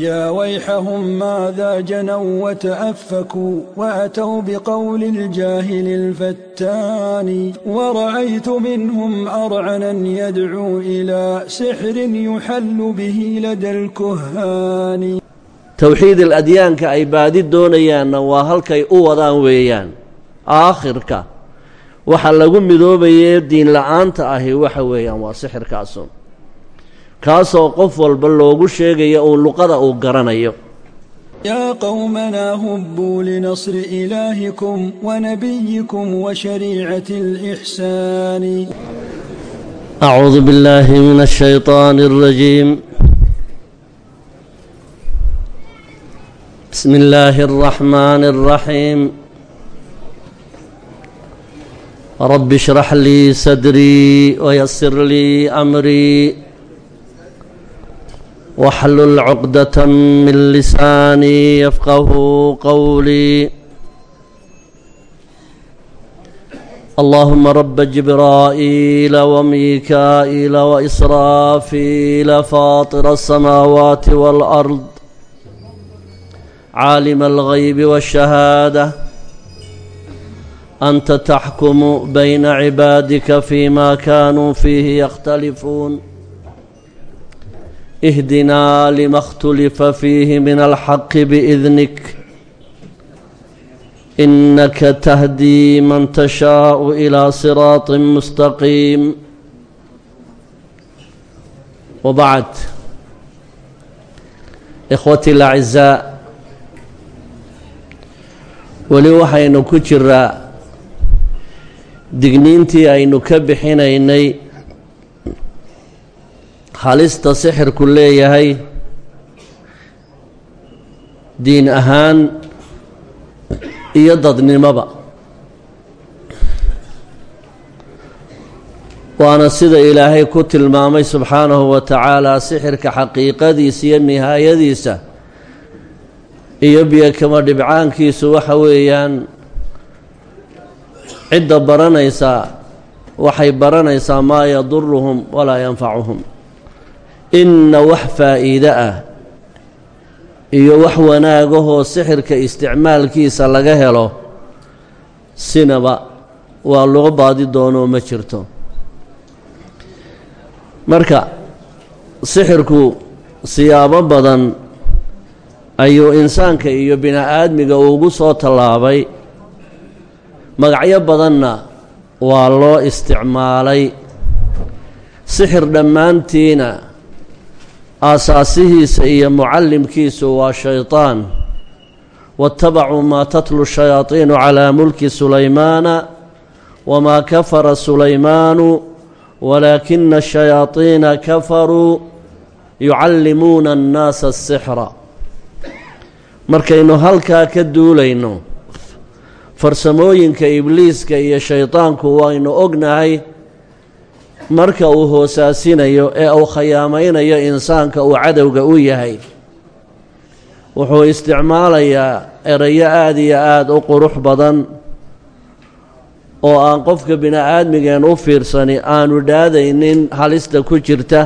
يا ويحهم ماذا جنوا وتأفكوا وأتوا بقول الجاهل الفتان ورأيت منهم أرعنا يدعو إلى سحر يحل به لدى الكهان توحيد الأديان كأي بادي الدونيان وهلكي أوضان ويان آخر كأ waxa lagu midoobaye diin la'aanta ahi waxa weeyaan waa sixirkaasun kaasoo. Qof walba loogu sheegayo uun luqada uu garanayo. Yaa qowmanaa hubbuu linasri ilaahikum wanabiyikum washariicati alixsaani acuudu billaahi min ashaytaani alrajiim bismi illaahi alraxmaani alraxiim رب اشرح لي صدري ويسر لي أمري واحلل عقدة من لساني يفقه قولي اللهم رب جبرائيل وميكائيل وإسرافيل فاطر السماوات والأرض عالم الغيب والشهادة أنت تحكم بين عبادك فيما كانوا فيه يختلفون اهدنا لما اختلف فيه من الحق بإذنك إنك تهدي من تشاء إلى صراط مستقيم وبعد إخوتي الأعزاء weli waxaynu ku jiraa digniintii aynu ka bixinaynay halista sixirku leeyahay diin ahaan iyo dadnimoba waana sida ilaahay ku tilmaamay subxaanahu wa tacaala sixirka xaqiiqadiisa iyo nihaayadiisa iyo biyo kama dhibcaankiisu waxa weeyaan cidda baranaysaa waxay baranaysaa maa yaduruhum walaa yanfacuhum inna wax faa'iide ah iyo wax wanaagahoo sixirka isticmaalkiisa laga helo sinaba waa loo baadi doonoo ma jirto. Marka sixirku siyaabo badan ayuu insaanka iyo bini-aadmiga ugu soo tallaabay magacyo badanna waa loo isticmaalay sixir dhammaantiina aasaasihiisa iyo mucallimkiisu waa shayطaan waاtabacuu maa tatlu shayaaiinu calaa mulki sulaymaana wamaa kafara sulaymaanu walaakina ashayaaiina kafaruu yucallimuuna annaasa asixra markaynu halkaa ka duulayno farsamooyinka ibliiska iyo shaydaanku waynu ognahay marka uu hoosaasinayo ee uu khayaamaynayo insaanka uu cadowga u yahay. Wuxuu isticmaalayaa erayo aada iyo aada u qurux badan oo aan qofka bini-aadmigeen u fiirsani aanu dhaadaynin halista ku jirta.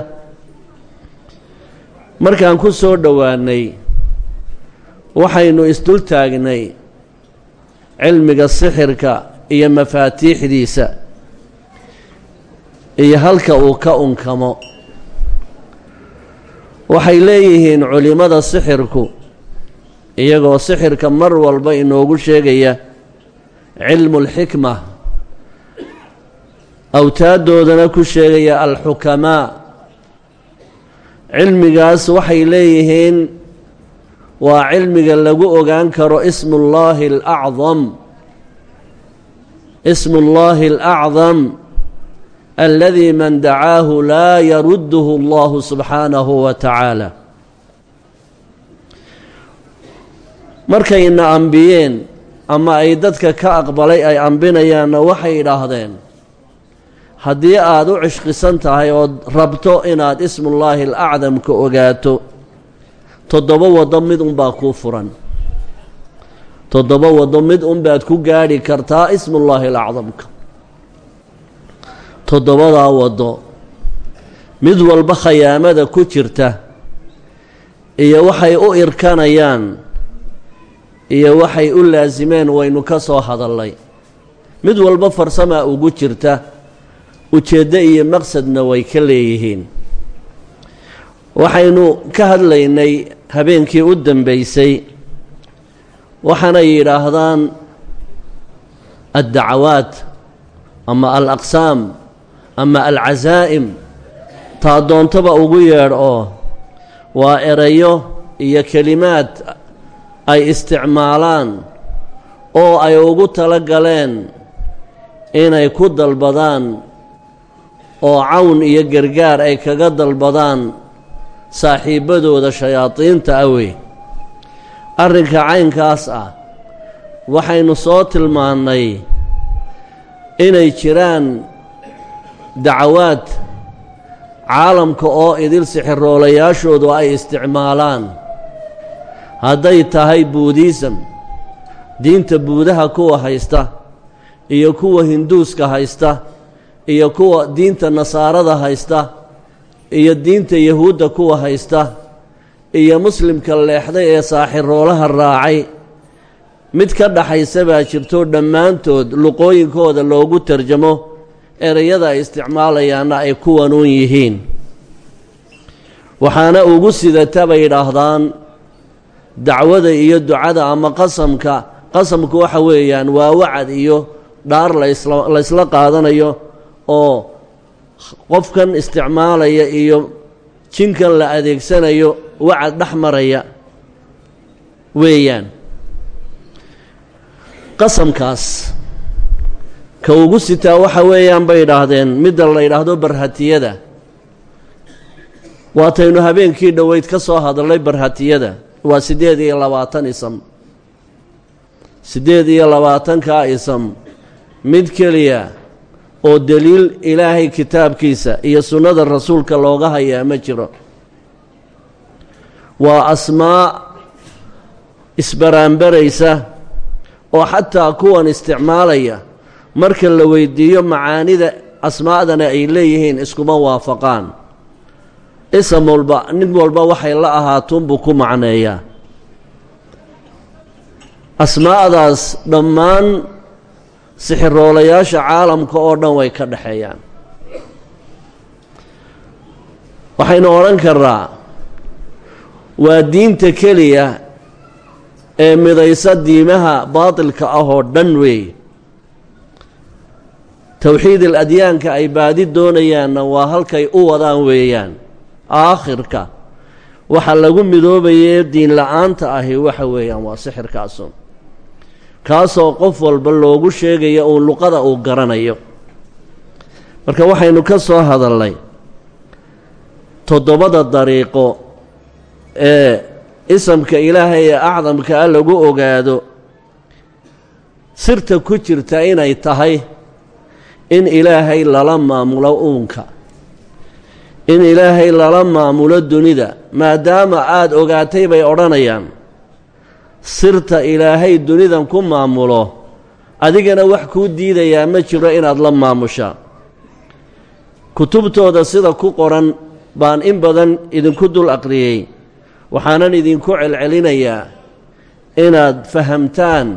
Markaan ku soo dhowaannay waxaynu isdul taagnay cilmiga sixirka iyo mafaatiixdiisa iyo halka uu ka unkamo. Waxay leeyihiin culimmada sixirku iyagoo sixirka mar walba inoogu sheegaya cilmulxikma awtaaddoodana ku sheegaya alxukamaa. Cilmigaas waxay leeyihiin waa cilmiga lagu ogaan karo ismullaahi alacdam. Ismullaahi alacdam aladii man dacaahu laa yarudduhu allahu subxaanahu wa tacaala. Markayna ambiyeen ama ay dadka ka aqbalay ay ambinayaanna waxay idhaahdeen haddii aad u cishqisan tahay ood rabto inaad ismullaahi alacdamka ogaato toddoba waddo mid unbaa kuu furan. toddoba waddo mid unbaad ku gaadhi kartaa ismullaahi alacdamka. toddobadaa waddo mid walba khayaamada ku jirta iyo waxay u irkanayaan iyo waxay u laasimeen waynu ka soo hadallay. mid walba farsamaa ugu jirta ujeeddo iyo maqsadna way ka leeyihiin. waxaynu ka hadlaynay habeenkii u dambaysay waxaanay yidhaahdaan addacawaat ama alaqsaam ama alcasaa'im taa doontaba ugu yeedh oo waa erayo iyo kelimaad ay isticmaalaan oo ay ugu tala galeen inay ku dalbadaan oo cawn iyo gargaar ay kaga dalbadaan saaxiibbadooda shayaadiinta awey arrinka caynkaas ah waxaynu soo tilmaannay inay jiraan dacawaad caalamka oo idil sixiroolayaashoodu ay isticmaalaan. Hadday tahay buudisam diinta buudaha kuwa haysta iyo kuwa hinduuska haysta iyo kuwa diinta nasaarada haysta iyo diinta yahuudda kuwa haysta iyo muslimka leexday ee saaxiroolaha raacay mid ka dhaxaysa baa jirto dhammaantood luqooyinkooda loogu tarjamo ereyada ay isticmaalayaanna ay kuwanuun yihiin. Waxaana ugu sidata bay yidhaahdaan dacwada iyo ducada ama qasamka qasamku waxa weeyaan waa wacad iyo dhaar laysla qaadanayo oo qofkan isticmaalaya iyo jinkan la adeegsanayo wacad dhex maraya weeyaan. Qasamkaas ka ugu sitaa waxa weeyaan bay idhaahdeen midda la yidhaahdo barhatiyada. Waataynu habeenkii dhoweyd ka soo hadalnay barhatiyada waa siddeed iyo labaatan isam. Siddeed iyo labaatankaa isam. Mid keliya oo deliil ilaahay kitaabkiisa iyo sunnada rasuulka looga hayaa ma jiro. Waa asmaa isbaraanbaraysa oo xataa kuwan isticmaalaya marka la weydiiyo macaanida asmaadana ay leeyihiin iskuma waafaqaan. Isam walba nin walba waxay la ahaatunbuu ku macneeyaa. Asmaadaas dhammaan sixiroolayaasha caalamka oo dhan way ka dhexeeyaan waxaynu odhan karnaa waa diinta keliya ee midaysa diimaha baatilka ah oo dhan weey towxiid aladyaanka ay baadi doonayaanna waa halkay u wadaan weeyaan. Aakhirka waxa lagu midoobayee diin la'aanta ahi waxa weeyaan waa sixirkaasun kaasoo qof walba loogu sheegaya uun luqada uu garanayo. Marka waxaynu ka soo hadalnay toddobada dariiqo ee isamka ilaahay ee acdamka a lagu ogaado sirta ku jirta inay tahay in ilaahay lala maamulo uunka in ilaahay lala maamulo dunida maadaama aada ogaatay bay odhanayaan sirta ilaahay dunidan ku maamulo adigana wax kuu diidayaa ma jiro inaad la maamushaa. Kutubtooda sida ku qoran baan in badan idinku dul aqriyey waxaanan idinku celcelinayaa inaad fahamtaan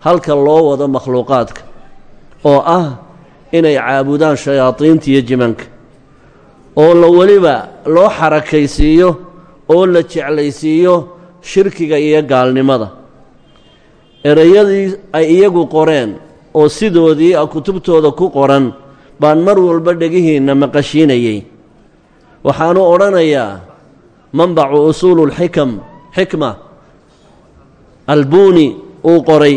halka loo wado makhluuqaadka oo ah inay caabudaan shayaadiinta iyo jimanka. Oo la weliba loo xarakaysiiyo oo la jeclaysiiyo shirkiga iyo gaalnimada. Ereyadii ay iyagu qoreen oo sidoodii a kutubtooda ku qoran baan mar walba dhegihiinna maqashiinayey. Waxaanu odhanayaa manbacu usuululxikam xikma. Albuuni uu qoray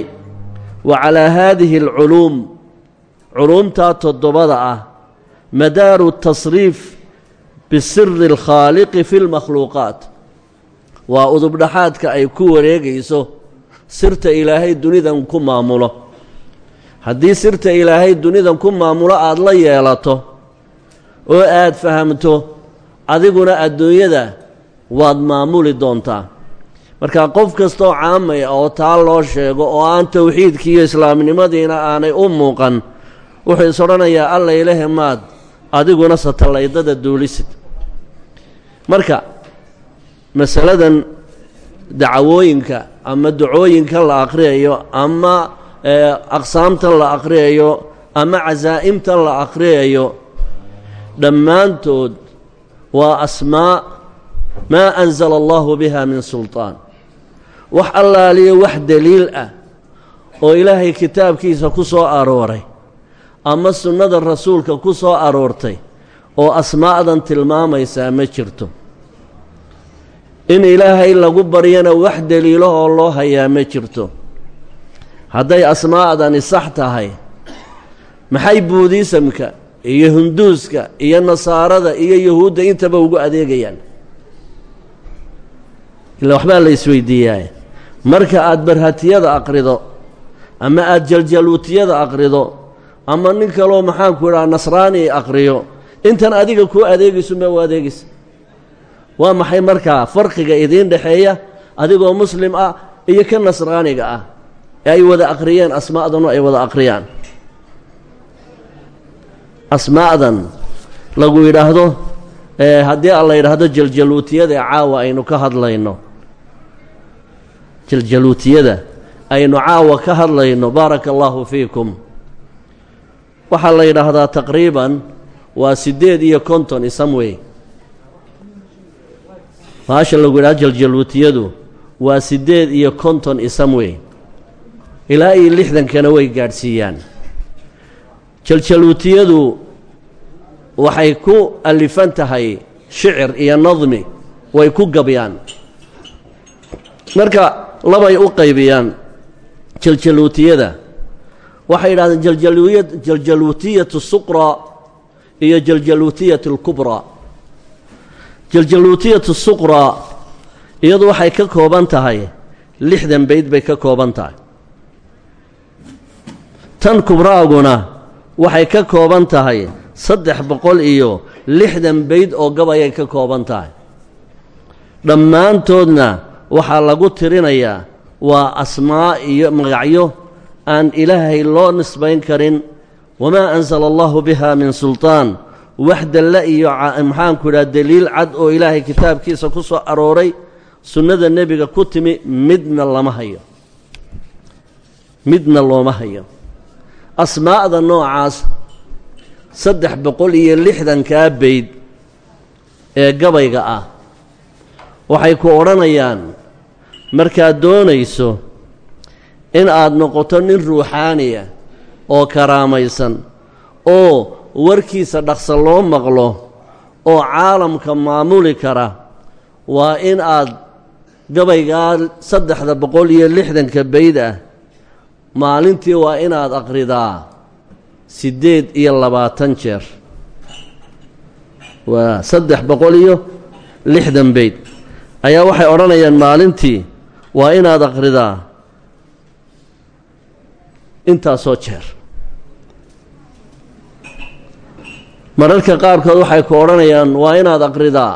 wa calaa haadihi alculuum. Culuumtaa toddobada ah madaaru tasriif bisiri alkhaaliqi fi lmakhluuqaat waa udubdhaxaadka ay ku wareegayso sirta ilaahay dunidan ku maamulo. Haddii sirta ilaahay dunidan ku maamulo aada la yeelato oo aad fahamto adiguna adduunyada waad maamuli doontaa. Marka qof kastoo caamaya oo taa loo sheego oo aan towxiidkii iyo islaamnimadiina aanay u muuqan wuxuu is odhanayaa alla ilahe maad adiguna satalaydada duulisid. Marka masaladan dacwooyinka ama ducooyinkan la akhriyayo ama aqsaamtan la akhriyayo ama casaa'imtan la akhriyayo dhammaantood waa asmaa maa anzala allahu biha min sulطaan wax allaaliyo wax deliil ah oo ilaahay kitaabkiisa ku soo arooray ama sunnada rasuulka ku soo aroortay oo asmaa'dan tilmaamaysaa ma jirto in ilaahay lagu baryana wax deliilahoo loo hayaa ma jirto. Hadday asmaa'dani sax tahay maxay buudiisamka iyo hunduuska iyo nasaarada iyo yahuudda intaba ugu adeegayaan? Ila waxbaa la isweydiiyaa marka aad barhatiyada aqrido ama aad jaljaluutiyada aqrido ama nin kaloo maxaanku idhaha nasraani aqriyo intan adiga kuu adeegaysunbaa u adeegaysa waa maxay markaa farqiga idiin dhexeeya adigoo muslim ah iyo ka nasraaniga ah? Ee ay wada aqriyeen asmaa'danu ay wada aqriyaan. Asmaa'dan lagu yidhaahdo haddii a la yidhaahdo jaljaluutiyada ee caawa aynu ka hadlayno. Jaljaluutiyada aynu caawa ka hadlayno baaraka allaahu fiikum. Waxaa la yidhaahdaa taqriiban waa siddeed iyo konton isamwey maasha lagu yidhahdo jaljaluutiyadu waa siddeed iyo konton isamwey ilaa iyo lixdankana way gaadhsiiyaan. Jaljaluutiyadu waxay ku alifan tahay shicir iyo nadmi way ku gabyaan. Marka labay u qaybiyaan jaljaluutiyada waxay yidhahdeen jaljaluutiyatu suqraa iyo jaljaluutiyatu اlkubraa jaljaluutiyatu suqraa iyadu waxay ka kooban tahay lixdan bayd bay ka kooban tahay. Tan kubraaguna waxay ka kooban tahay saddex boqol iyo lixdan bayd oo gabayay ka kooban tahay. Dhammaantoodna waxaa lagu tirinayaa waa asmaa iyo magacyo aan ilaahay loo nisbayn karin. Wamaa ansala allahu biha min sulطaan wax dalle iyo maxaanku idhaha deliil cad oo ilaahay kitaabkiisa ku soo arooray sunnada nebiga ku timi midna lama hayo. Midna looma hayo. Asmaa'da noocaas saddex boqol iyo lixdankaa bayd ee gabayga ah waxay ku odhanayaan markaad doonayso in aad noqoto nin ruuxaaniya oo karaamaysan oo warkiisa dhaqsa loo maqlo oo caalamka maamuli kara waa in aad gabaygaa saddexda boqol iyo lixdanka bayd ah maalintii waa inaad aqridaa siddeed iyo labaatan jeer. Waa saddex boqol iyo lixdan bayd ayaa waxay odhanayaan maalintii waa inaad aqridaa intaasoo jeer mararka qaarkood waxay ku odhanayaan waa inaad aqridaa?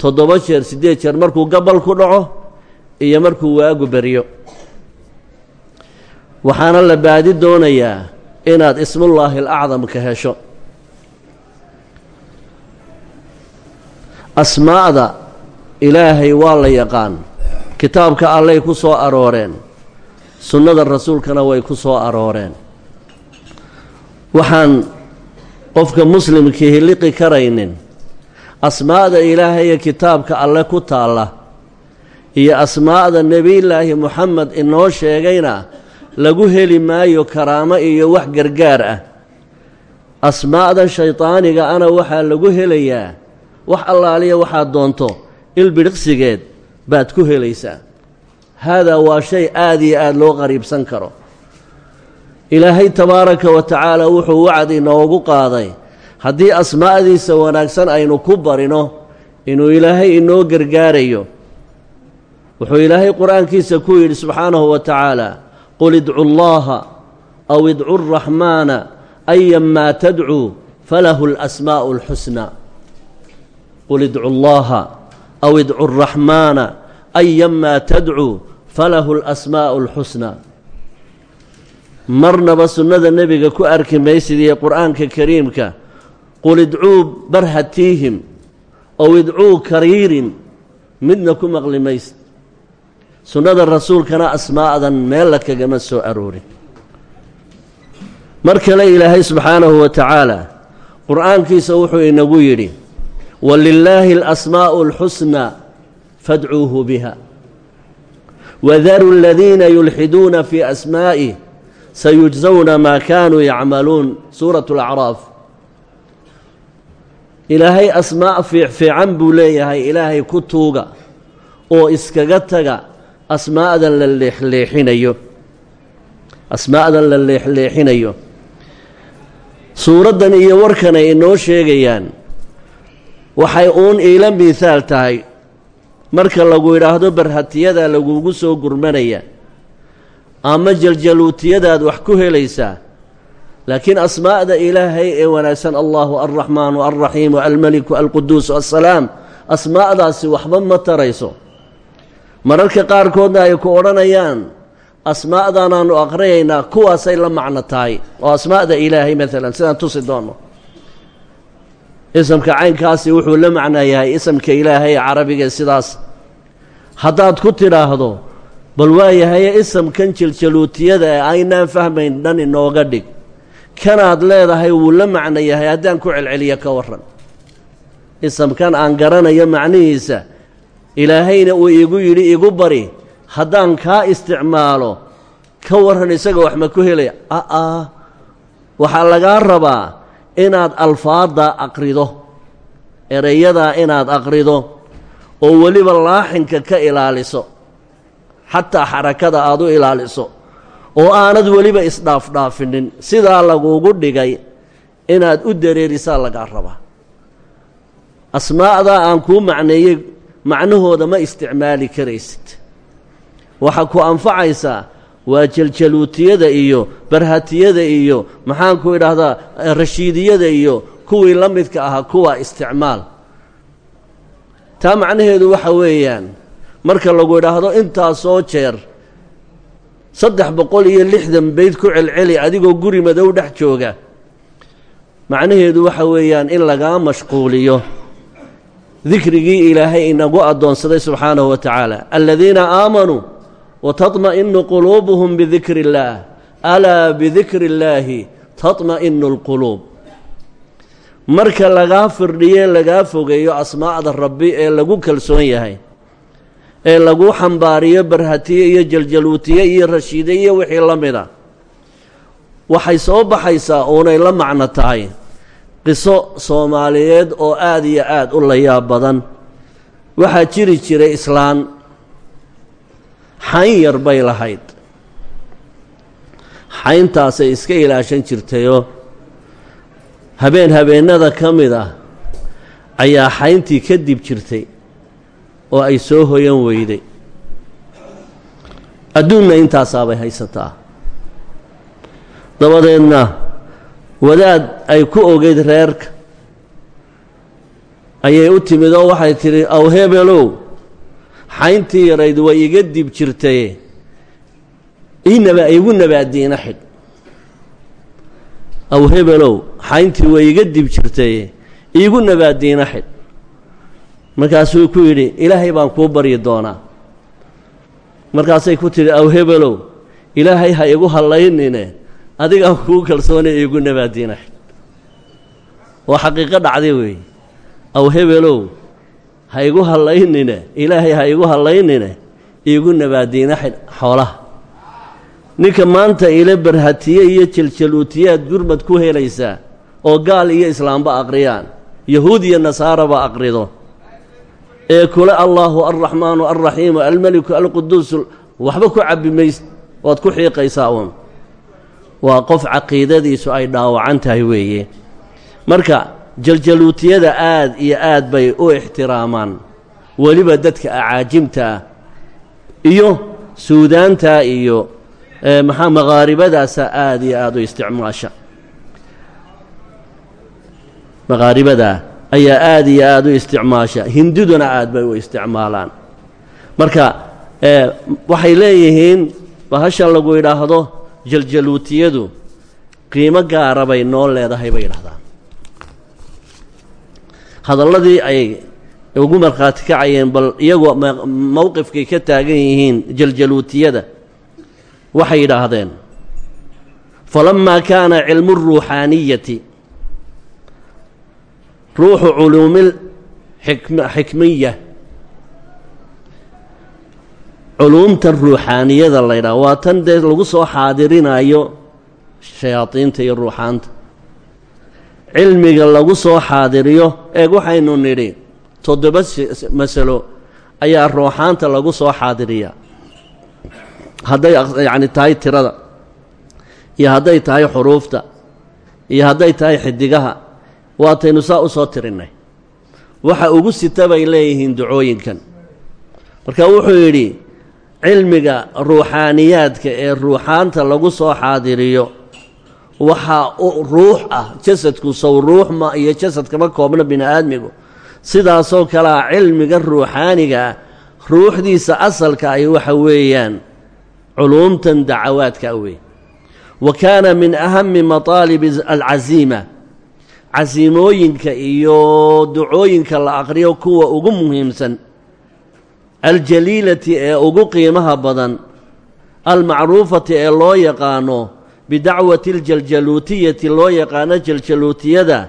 Toddoba jeer siddeed jeer markuu gabal ku dhaco iyo markuu waagu beryo waxaana la baadi doonayaa inaad ismullaahi alacdamka hesho. Asmaa'da ilaahay waa la yaqaan. Kitaabka allay ku soo arooreen sunnada rasuulkana way ku soo arooreen. Waxaan qofka muslimkii hiliqi karaynin asmaa'da ilaahay ee kitaabka alle ku taalla iyo asmaa'da nebiyullaahi moxamed inoo sheegayna lagu heli maayo karaamo iyo wax gargaar ah. Asmaa'da shaydaaniga ana waxaa lagu helayaa wax allaaliya waxaad doonto ilbidhiqsigeed baad ku helaysaa. Haadaa waa shay aad iyo aad loo qariibsan karo ilaahay tabaaraka wa tacaala wuxuu wacd inoogu qaaday. Haddii asmaa'diisa wanaagsan aynu ku barino inuu ilaahay inoo gargaarayo. Wuxuu ilaahay qur'aankiisa ku yidhi subxaanahu wa tacaala qul idcu llaaha aw idcu araxmaana ayanmaa tadcuu falahu alasmaa'u alxusnaa qul idcu llaaha aw idcu araxmaana ayanmaa tadcuu falahu alasmaa'u alxusnaa marnaba sunnada nebiga ku arki maysid iyo qur'aanka kariimka qul idcuu barhatiihim ow idcuu kariirin midna ku maqli maysid. Sunnada rasuulkana asmaa'dan meella kagama soo aroorin. Mar kale ilaahay subxaanahu wa tacaala qur'aankiisa wuxuu inagu yidhi walilaahi alasmaa'u alxusnaa fadcuuhu biha wadaru aladiina yulxiduuna fii asmaa'ih sayujsawna maa kaanuu yacmaluun suuratu alacraaf ilaahay asmaa' fiicfiican buu leeyahay ilaahay ku tuuga oo iskaga taga asmaa'dan la leexleexinayo asmaa'dan la leexleexinayo suuraddan iyo warkan ay inoo sheegayaan waxay uun iila miihaal tahay marka lagu yidhaahdo barhatiyada lagugu soo gurmanaya ama jaljaluutiyadaad wax ku helaysaa. Laakiin asmaa'da ilaahay ee wanaagsan allahu alraxmaanu alraxiimu almeliku alquduusu assalaam asmaa'daasi waxba ma tarayso. Mararka qaarkoodna ay ku odhanayaan asmaa'daanaannu aqrinaynaa kuwaasay la macno tahay. Oo asmaa'da ilaahay maalan sidaan tusi doonno. Isamka caynkaasi wuxuu la macno yahay isamka ilaahay carabiga sidaas. Haddaad ku tidhaahdo bal waayahaye isamkan jeljaluutiyada ee aynaan fahmayn dhan inooga dhig. Kanaad leedahay wuu la macno yahay haddaan ku celceliyo ka warran. Isamkan aan garanayo macnihiisa ilaahayna uu igu yidhi igu bari haddaan kaa isticmaalo ka warran isaga wax ma ku helaya aa waxaa lagaa rabaa inaad alfaadda aqrido erayadaa inaad aqrido oo weliba laaxinka ka ilaaliso xataa xarakada aad u ilaaliso oo aanad weliba isdhaafdhaafinin sidaa laguugu dhigay inaad u dareerisaa lagaa rabaa. Asmaa'daa aan kuu macneeyey macnahooda ma isticmaali karaysid. Waxaa ku anfacaysaa waa jaljaluutiyada iyo barhatiyada iyo maxaanku idhaahdaa rashiidiyada iyo kuwii la midka ahaa kuwa isticmaal. Taa macnaheedu waxa weeyaan marka lagu idhaahdo intaasoo jeer saddex boqol iyo lixdan bayd ku celceli adigoo guri madow dhex jooga. Macnaheedu waxa weeyaan in lagaa mashquuliyo. Dikrigii ilaahay inagu addoonsaday subxaanahu wa tacaala. Aladiina aamanuu watadma'inu quluubuhum bidikri illaah alaa bidikri illaahi tatma'inu alquluub marka lagaa firdhiye lagaa fogeeyo asmaa'da rabbi ee lagu kalsoon yahay ee lagu xambaariyo barhatiye iyo jaljaluutiye iyo rashiide iyo wixii la mida. Waxay soo baxaysaa uunay la macno tahay. Qiso soomaaliyeed oo aad iyo aad u layaab badan. Waxaa jiri jiray islaan. Xayn yar bay lahayd. Xayntaasay iska ilaashan jirtayoo habeen habeennada ka mid ah ayaa xayntii ka dib jirtay oo ay soo hoyan weyday. Adduunna intaasaabay haysataa. Dabadeedna wadaad ay ku ogeyd reerka. Ayay u timid oo waxay tidhi aw hebelow xayntii yarayd way iga dib jirtaye inaba igu nabaadiina xidh aw hebelow xayntii way iga dib jirtaye iigu nabaadiina xidh markaasuu ku yidhi ilaahay baan kuu baryi doonaa. Markaasay ku tidhi aw hebelow ilaahay ha igu hallaynine adigaan kuu kalsoonay iigu nabaadiina xidh waa xaqiiqo dhacday weeye aw hebelow ha igu hallaynine ilaahay ha igu hallaynine iigu nabaadiina xidh xoolaha. Ninka maanta ile barhatiye iyo jeljaluutiyaad gurmad ku helaysaa oo gaal iyo islaamba aqriyaan yahuud iyo nasaaraba aqrido ee kule allaahu alraxmaanu alraxiimu almeliku alquduusu waxba ku cabbi mayst waad ku xiiqaysaa uun. Waa qof caqiidadiisu ay dhaawacan tahay weeye. Marka jaljaluutiyada aad iyo aad bay u ixtiraamaan. Weliba dadka acaajimta ah iyo suudaanta iyo maxaa maqaaribadaasa aad iyo aad u isticmaasha. Maqaaribadaa ayaa aad iyo aad u isticmaasha. Hindiduna aad bay u isticmaalaan. Marka waxay leeyihiin bahashan lagu yidhaahdo jaljaluutiyadu qiimo gaara bay noo leedahay bay yidhahdaan hadalladii ay ugu markhaati kacayeen bal iyagoo mowqifkay ka taagan yihiin jaljaluutiyada waxay yidhaahdeen falamaa kaana cilmu ruuxaaniyati ruuxu culuumil xikmiya culuumtan ruuxaaniyada la ydhaha waa tan dee lagu soo xaadirinayo shayaadiinta iyo ruuxaanta. Cilmiga lagu soo xaadiriyo eeg waxaynu nidhi toddoba masalo ayaa ruuxaanta lagu soo xaadiriyaa. Hadday yacni tahay tirada iyo hadday tahay xuruufta iyo hadday tahay xidigaha waataynu saa u soo tirinnay waxa ugu sita bay leeyihiin ducooyinkan. Marka wuxuu yidhi cilmiga ruuxaaniyaadka ee ruuxaanta lagu soo xaadiriyo waxaa ruux ah jasadku sow ruux ma iyo jasadkama koobna bini aadmigu sidaasoo kalea cilmiga ruuxaaniga ah ruuxdiisa asalka ay waxa weeyaan culuumtan dacawaadka wey wa kaana min ahami mataalibi alcasiima casiimooyinka iyo ducooyinka la aqriyo kuwa ugu muhiimsan aljaliilati ee ugu qiimaha badan almacruufati ee loo yaqaano bidacwati aljaljaluutiyati loo yaqaano jaljaluutiyada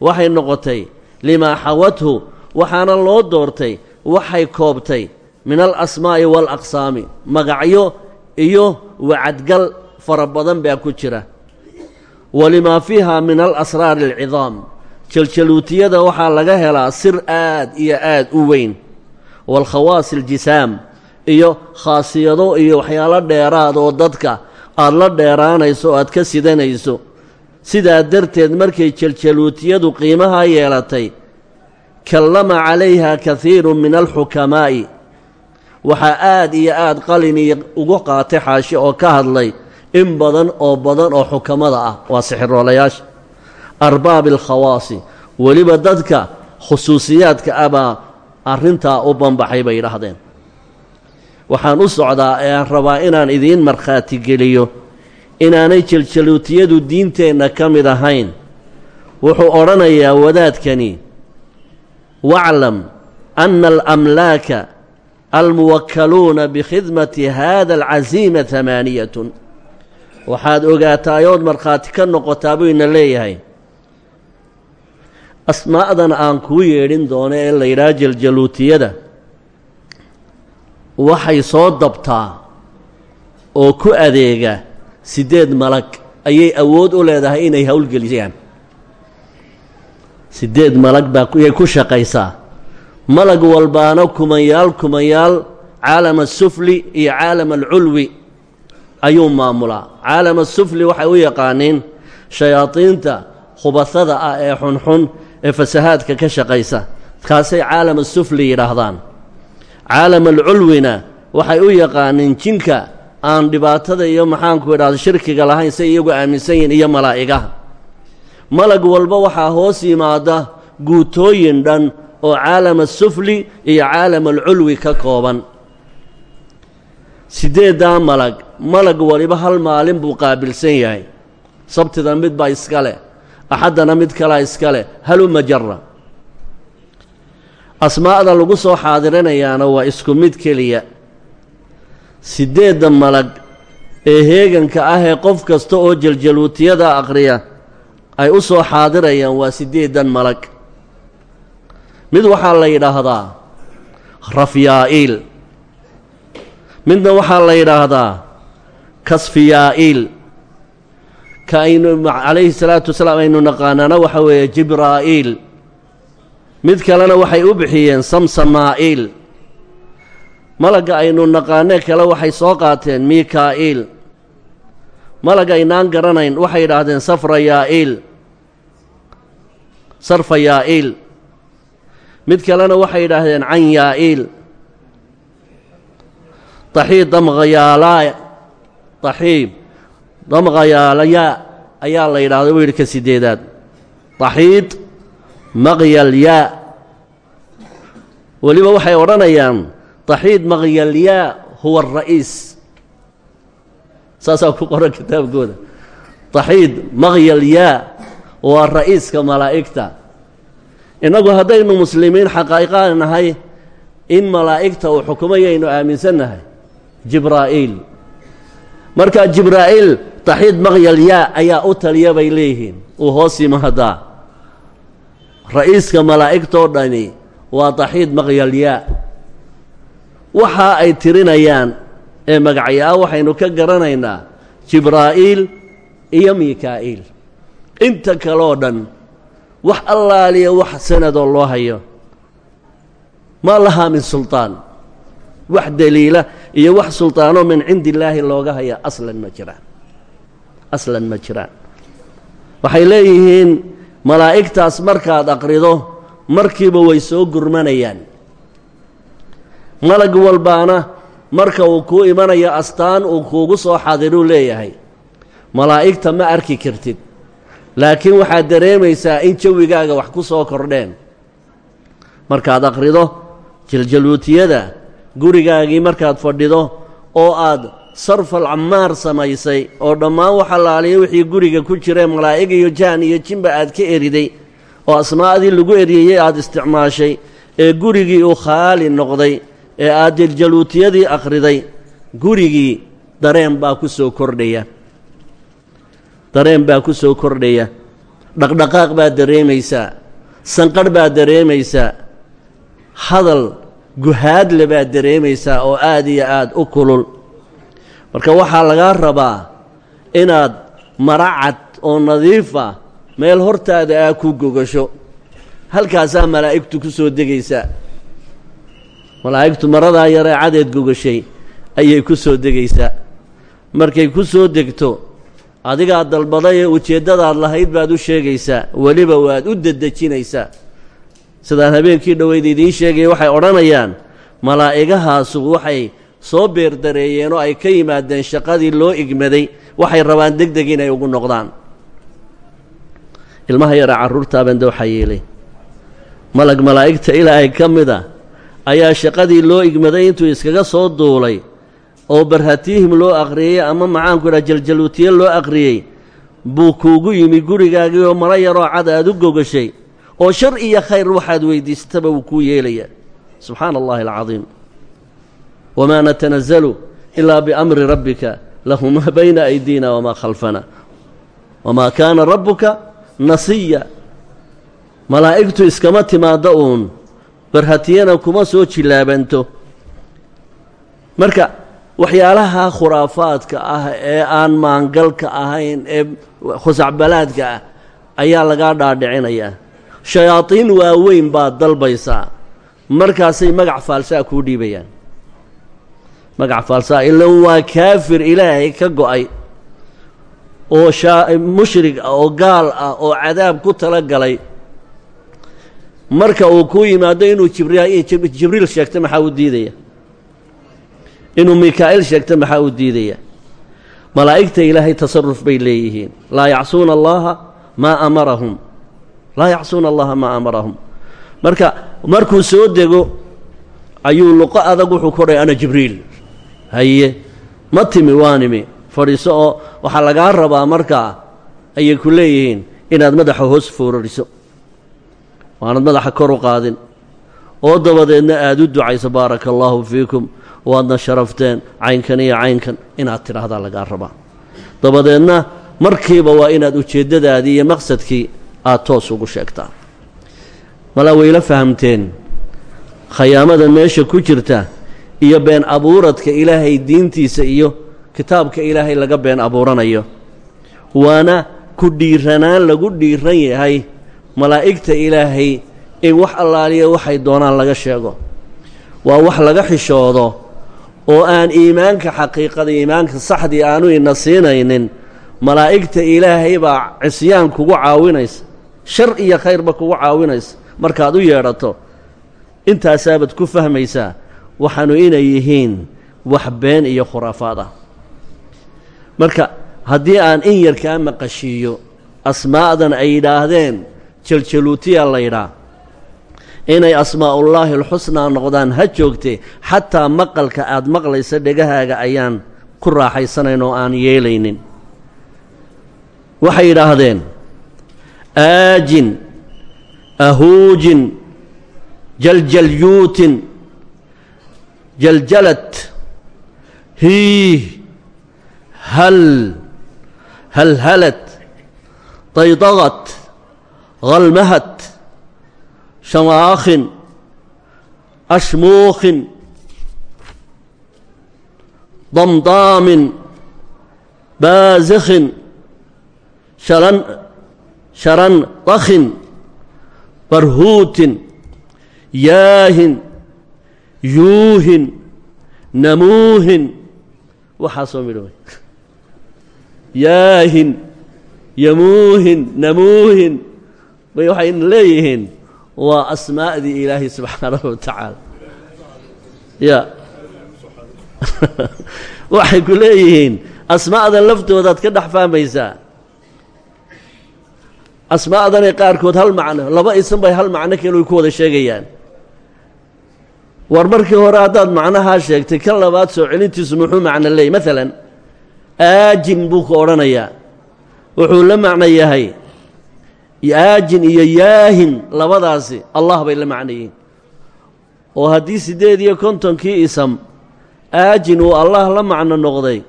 waxay noqotay limaa xawathu waxaana loo doortay waxay koobtay min alasmaa'i waalaqsaami magacyo iyo wacadgal fara badan baa ku jira walimaa fiiha min alasraari alcidaam jaljaluutiyada waxaa laga helaa sir aad iyo aad u weyn. waalkhawaasi aljisaam iyo khaasiyado iyo waxyaalo dheeraad oo dadka aad la dheeraanayso o aad ka sidanayso. Sidaa darteed markay jaljaluutiyadu qiimaha yeelatay kallama calayha kaiiru min alxukamaa'i. Waxaa aad iyo aad qalini ugu qaatay xaashi oo ka hadlay in badan oo badan oo xukamada ah waa sixiroolayaasha arbaabi alkhawaasi weliba dadka khusuusiyaadka abaa arrintaa u banbaxay bay yidhaahdeen. Waxaan u socdaa ee aan rabaa inaan idiin markhaati geliyo inaanay jeljaluutiyadu diinteenna ka mid ahayn. Wuxuu odhanayaa wadaadkani waclam anna alamlaaka almuwakkaluuna bikhidmati haada alcasiima hamaaniyatun waxaad ogaataayood markhaati ka noqotaa buu ina leeyahay. Asmaa'dan aan kuu yeedhin doono ee la yidhaha jeljaluutiyada waxay soo dabtaa oo ku adeega siddeed malag ayay awood u leedahay inay howlgeliyaan siddeed malag baa yay ku shaqaysaa. Malag walbaana kumanyaal kumanyaal caalam asufli iyo caalam alculwi ayuu maamulaa. Caalam asufli waxay u yaqaaniin shayaadiinta khubasada ah ee xunxun ee fasahaadka ka shaqaysa. Kaasay caalam asufli yidhaahdaan. Caalam alculwina waxay u yaqaaniin jinka aan dhibaatada iyo maxaanku idhahda shirkiga lahayn say iyagu aaminsan yihiin iyo malaa'igaha malag walba waxaa hoos yimaada guutooyin dhan oo caalam asufli iyo caalam alculwi ka kooban siddeeddaa malag? Malag waliba hal maalin buu qaabilsan yahay. Sabtida mid baa iska leh axaddana mid kalaa iska leh. Haluma jara asmaa'da lagu soo xaadirinayaana waa isku mid keliya. Siddeedda malag ee heeganka ah ee qof kasta oo jeljaluutiyada akhriya ay u soo xaadirayaan waa siddeeddan malag. Mid waxaa la yidhaahdaa rafyaa'iil midna waxaa la yidhaahdaa kasfiyaa'iil. Ka aynu calayhi salaatu wasalaam aynu naqaanaana waxa weeye jibraa'iil. Mid kalena waxay u bixiyeen samsamaa'iil. Malagga aynu naqaanee kale waxay soo qaateen mikaa'iil. Malag aynaan garanayn waxay yidhaahdeen safrayaa'iil. Sarfayaa'iil. Mid kalena waxay yidhaahdeen canyaa'iil taxiib damqayaalaa taxiib damqayaalayaa ayaa la yidhahda buu yidhi ka sideedaad. Taxiid maqyalyaa. Weliba waxay odhanayaan taxiid maqyalyaa huwa ara'iis saasaa ku qoran kitaabkooda. Taxiid maqyalyaa waa ra'iiska malaa'igta. Innagu haddaynu muslimiin xaqaa'iqaan nahay in malaa'igta uu xukumayaynu aaminsannahay jibraa'iil marka jibraa'iil taxiid maqyalyaa ayaa u taliya bay leeyihiin. Uu hoos yimaadaa. Ra'iiska malaa'igtoo dhani waa taxiid maqyalyaa waxa ay tirinayaan ee magacyaa waxaynu ka garanaynaa jibraa'iil iyo mikaa'iil inta kaloo dhan wax allaaliya wax sanadoo loo hayo. Maa lahaa min sulطaan wax deliila iyo wax sulطaanoo min cindi illaahi looga haya aslan ma jiraan. Aslan ma jiraan. Waxay leeyihiin malaa'igtaas markaad aqrido markiiba way soo gurmanayaan. Malag walbaana marka uu kuu imanayo astaan uu kuugu soo xadiruu leeyahay. Malaa'igta ma arki kartid. Laakiin waxaad dareemaysaa in jawigaaga wax ku soo kordheen. Markaad akhrido jaljaluutiyada gurigaagii markaad fadhido oo aad sarfal cammaar samaysay oo dhammaan wax allaaliya wixii guriga ku jiree malaa'ig iyo jaan iyo jinba aad ka eriday oo asmaa'dii lagu eriyeyey aad isticmaashay ee gurigii uu khaali noqday ee aad jaljaluutiyadii akhriday gurigii dareen baa ku soo kordhaya. Dareen baa ku soo kordhaya. Dhaqdhaqaaq baad dareemaysaa. Sanqadh baad dareemaysaa. Hadal guhaadle baad dareemaysaa oo aad iyo aad u kulul. Marka waxaa lagaa rabaa inaad maracad oo nadiifa meel hortaada ah ku gogasho. Halkaasaa malaa'igtu ku soo degaysaa. Malaa'igtu maradaa yaree cadeed gogashay ayay ku soo degaysaa. Markay ku soo degto adigaa dalbaday ee ujeeddadaad lahayd baad u sheegaysaa weliba waad u dedejinaysaa sidaan habeenkii dhoweyd idiin sheegaya waxay odhanayaan malaa'igahaasu waxay soo beerdareeyeen oo ay ka yimaadeen shaqadii loo igmaday waxay rabaan deg deg inay ugu noqdaan. Ilmaha yara carruurtaabaan dowxa yeelay malag malaa'igta ilaahay ka mida ayaa shaqadii loo igmaday intuu iskaga soo duulay oo barhatiihim loo aqriyey ama macaanku idhaha jaljaluutiye loo aqriyey buu kuugu yimi gurigaagii oo maro yaroo cad aad u gogashay oo shar iyo khayr waxaad weyddiistaba wuu kuu yeelayaa. Subxaana allahi alcadiim. Wamaa natanazalu ilaa biamri rabbika lahu maa bayna aydiina wamaa khalfana. Wamaa kaana rabbuka nasiya. Malaa'igtu iskama timaaddo uun. Barhatiyana kuma soo jillaabanto marka waxyaalaha khuraafaadka ah ee aan maangalka ahayn ee khusacbalaadka ah ayaa lagaa dhaadhicinayaa shayaadiin waaweyn baad dalbaysaa. Markaasay magac faalsaa kuu dhiibayaan. Magac faalsaa ilan waa kaafir ilaahay ka go'ay oo mushrig ah oo gaal ah oo cadaab ku tala galay marka uu kuu yimaado inuu jibriil sheegto maxaa u diidaya? Inuu mikaa'il sheegto maxaa u diidaya? Malaa'igta ilaahay tasaruf bay leeyihiin. Laa yacsuuna allaha maa amarahum laa yacsuuna allaha maa amarahum. Marka markuu soo dego ayuu luqo adag wuxuu ku odhay ana jibriil. Haye ma timi waa nimi. Fadhiiso oo waxaa lagaa rabaa markaa ayay ku leeyihiin inaad madaxa hoos foorariso waanad madaxa kor u qaadin. Oo dabadeedna aad u ducayso baaraka allaahu fiikum. Waadna sharafteen caynkan iyo caynkan inaad tidhaahdaa lagaa rabaa. Dabadeedna markiiba waa inaad ujeeddadaadii iyo maqsadkii aad toos ugu sheegtaa. Malaa wayla fahamteen khayaamada meesha ku jirta iyo been abuuradka ilaahay diintiisa iyo kitaabka ilaahay laga been abuuranayo. Waana ku dhiiranaan lagu dhiiran yahay malaa'igta ilaahay in wax allaaliya waxay doonaan laga sheego. Waa wax laga xishoodo oo aan iimaanka xaqiiqada iimaanka saxdii aanu ina siinaynin malaa'igta ilaahay baa cisyaan kugu caawinaysa shar iyo khayrba kugu caawinaysa markaad u yeedhato intaasaabad ku fahmaysaa waxaanu inay yihiin wax been iyo khuraafaad ah. Marka haddii aan in yar kaa maqashiiyo asmaa'dan ay yidhaahdeen jaljaluutiya la ydhaa inay asmaa'ullaahi alxusnaa noqdaan ha joogte xataa maqalka aad maqlaysa dhegahaaga ayaan ku raaxaysanayn oo aan yeelaynin. Waxay yidhaahdeen aajin ahuujin jaljalyuutin jaljalad hiih hal halhalad daydaqad halmahad shamaakhin ashmuukhin damdaamin baazikhin sharan sharantakhin barhuutin yaahin yuuhin namuuhin. Waxaasoo midho wey yaahin yamuuhin namuuhin. Bay waxayna leeyihiin waa asmaa'dii ilaahay subxaanahu wa tacaala. Ya. Waxay ku leeyihiin asmaa'dan laftoodaad ka dhex asmaa'danay qaarkood hal macno laba isan bay hal macno kale ku wada sheegayaan. War markii hore haddaad macnahaa sheegtay kan labaad soo celintiisu muxuu macno leeyay? Maalan aajin buu ku odhanayaa. Wuxuu la macno yahay aajin iyo yaahin labadaasi allah bay la macnayiin oo haddii siddeed iyo kontonkii isam aajin uu allah la macno noqday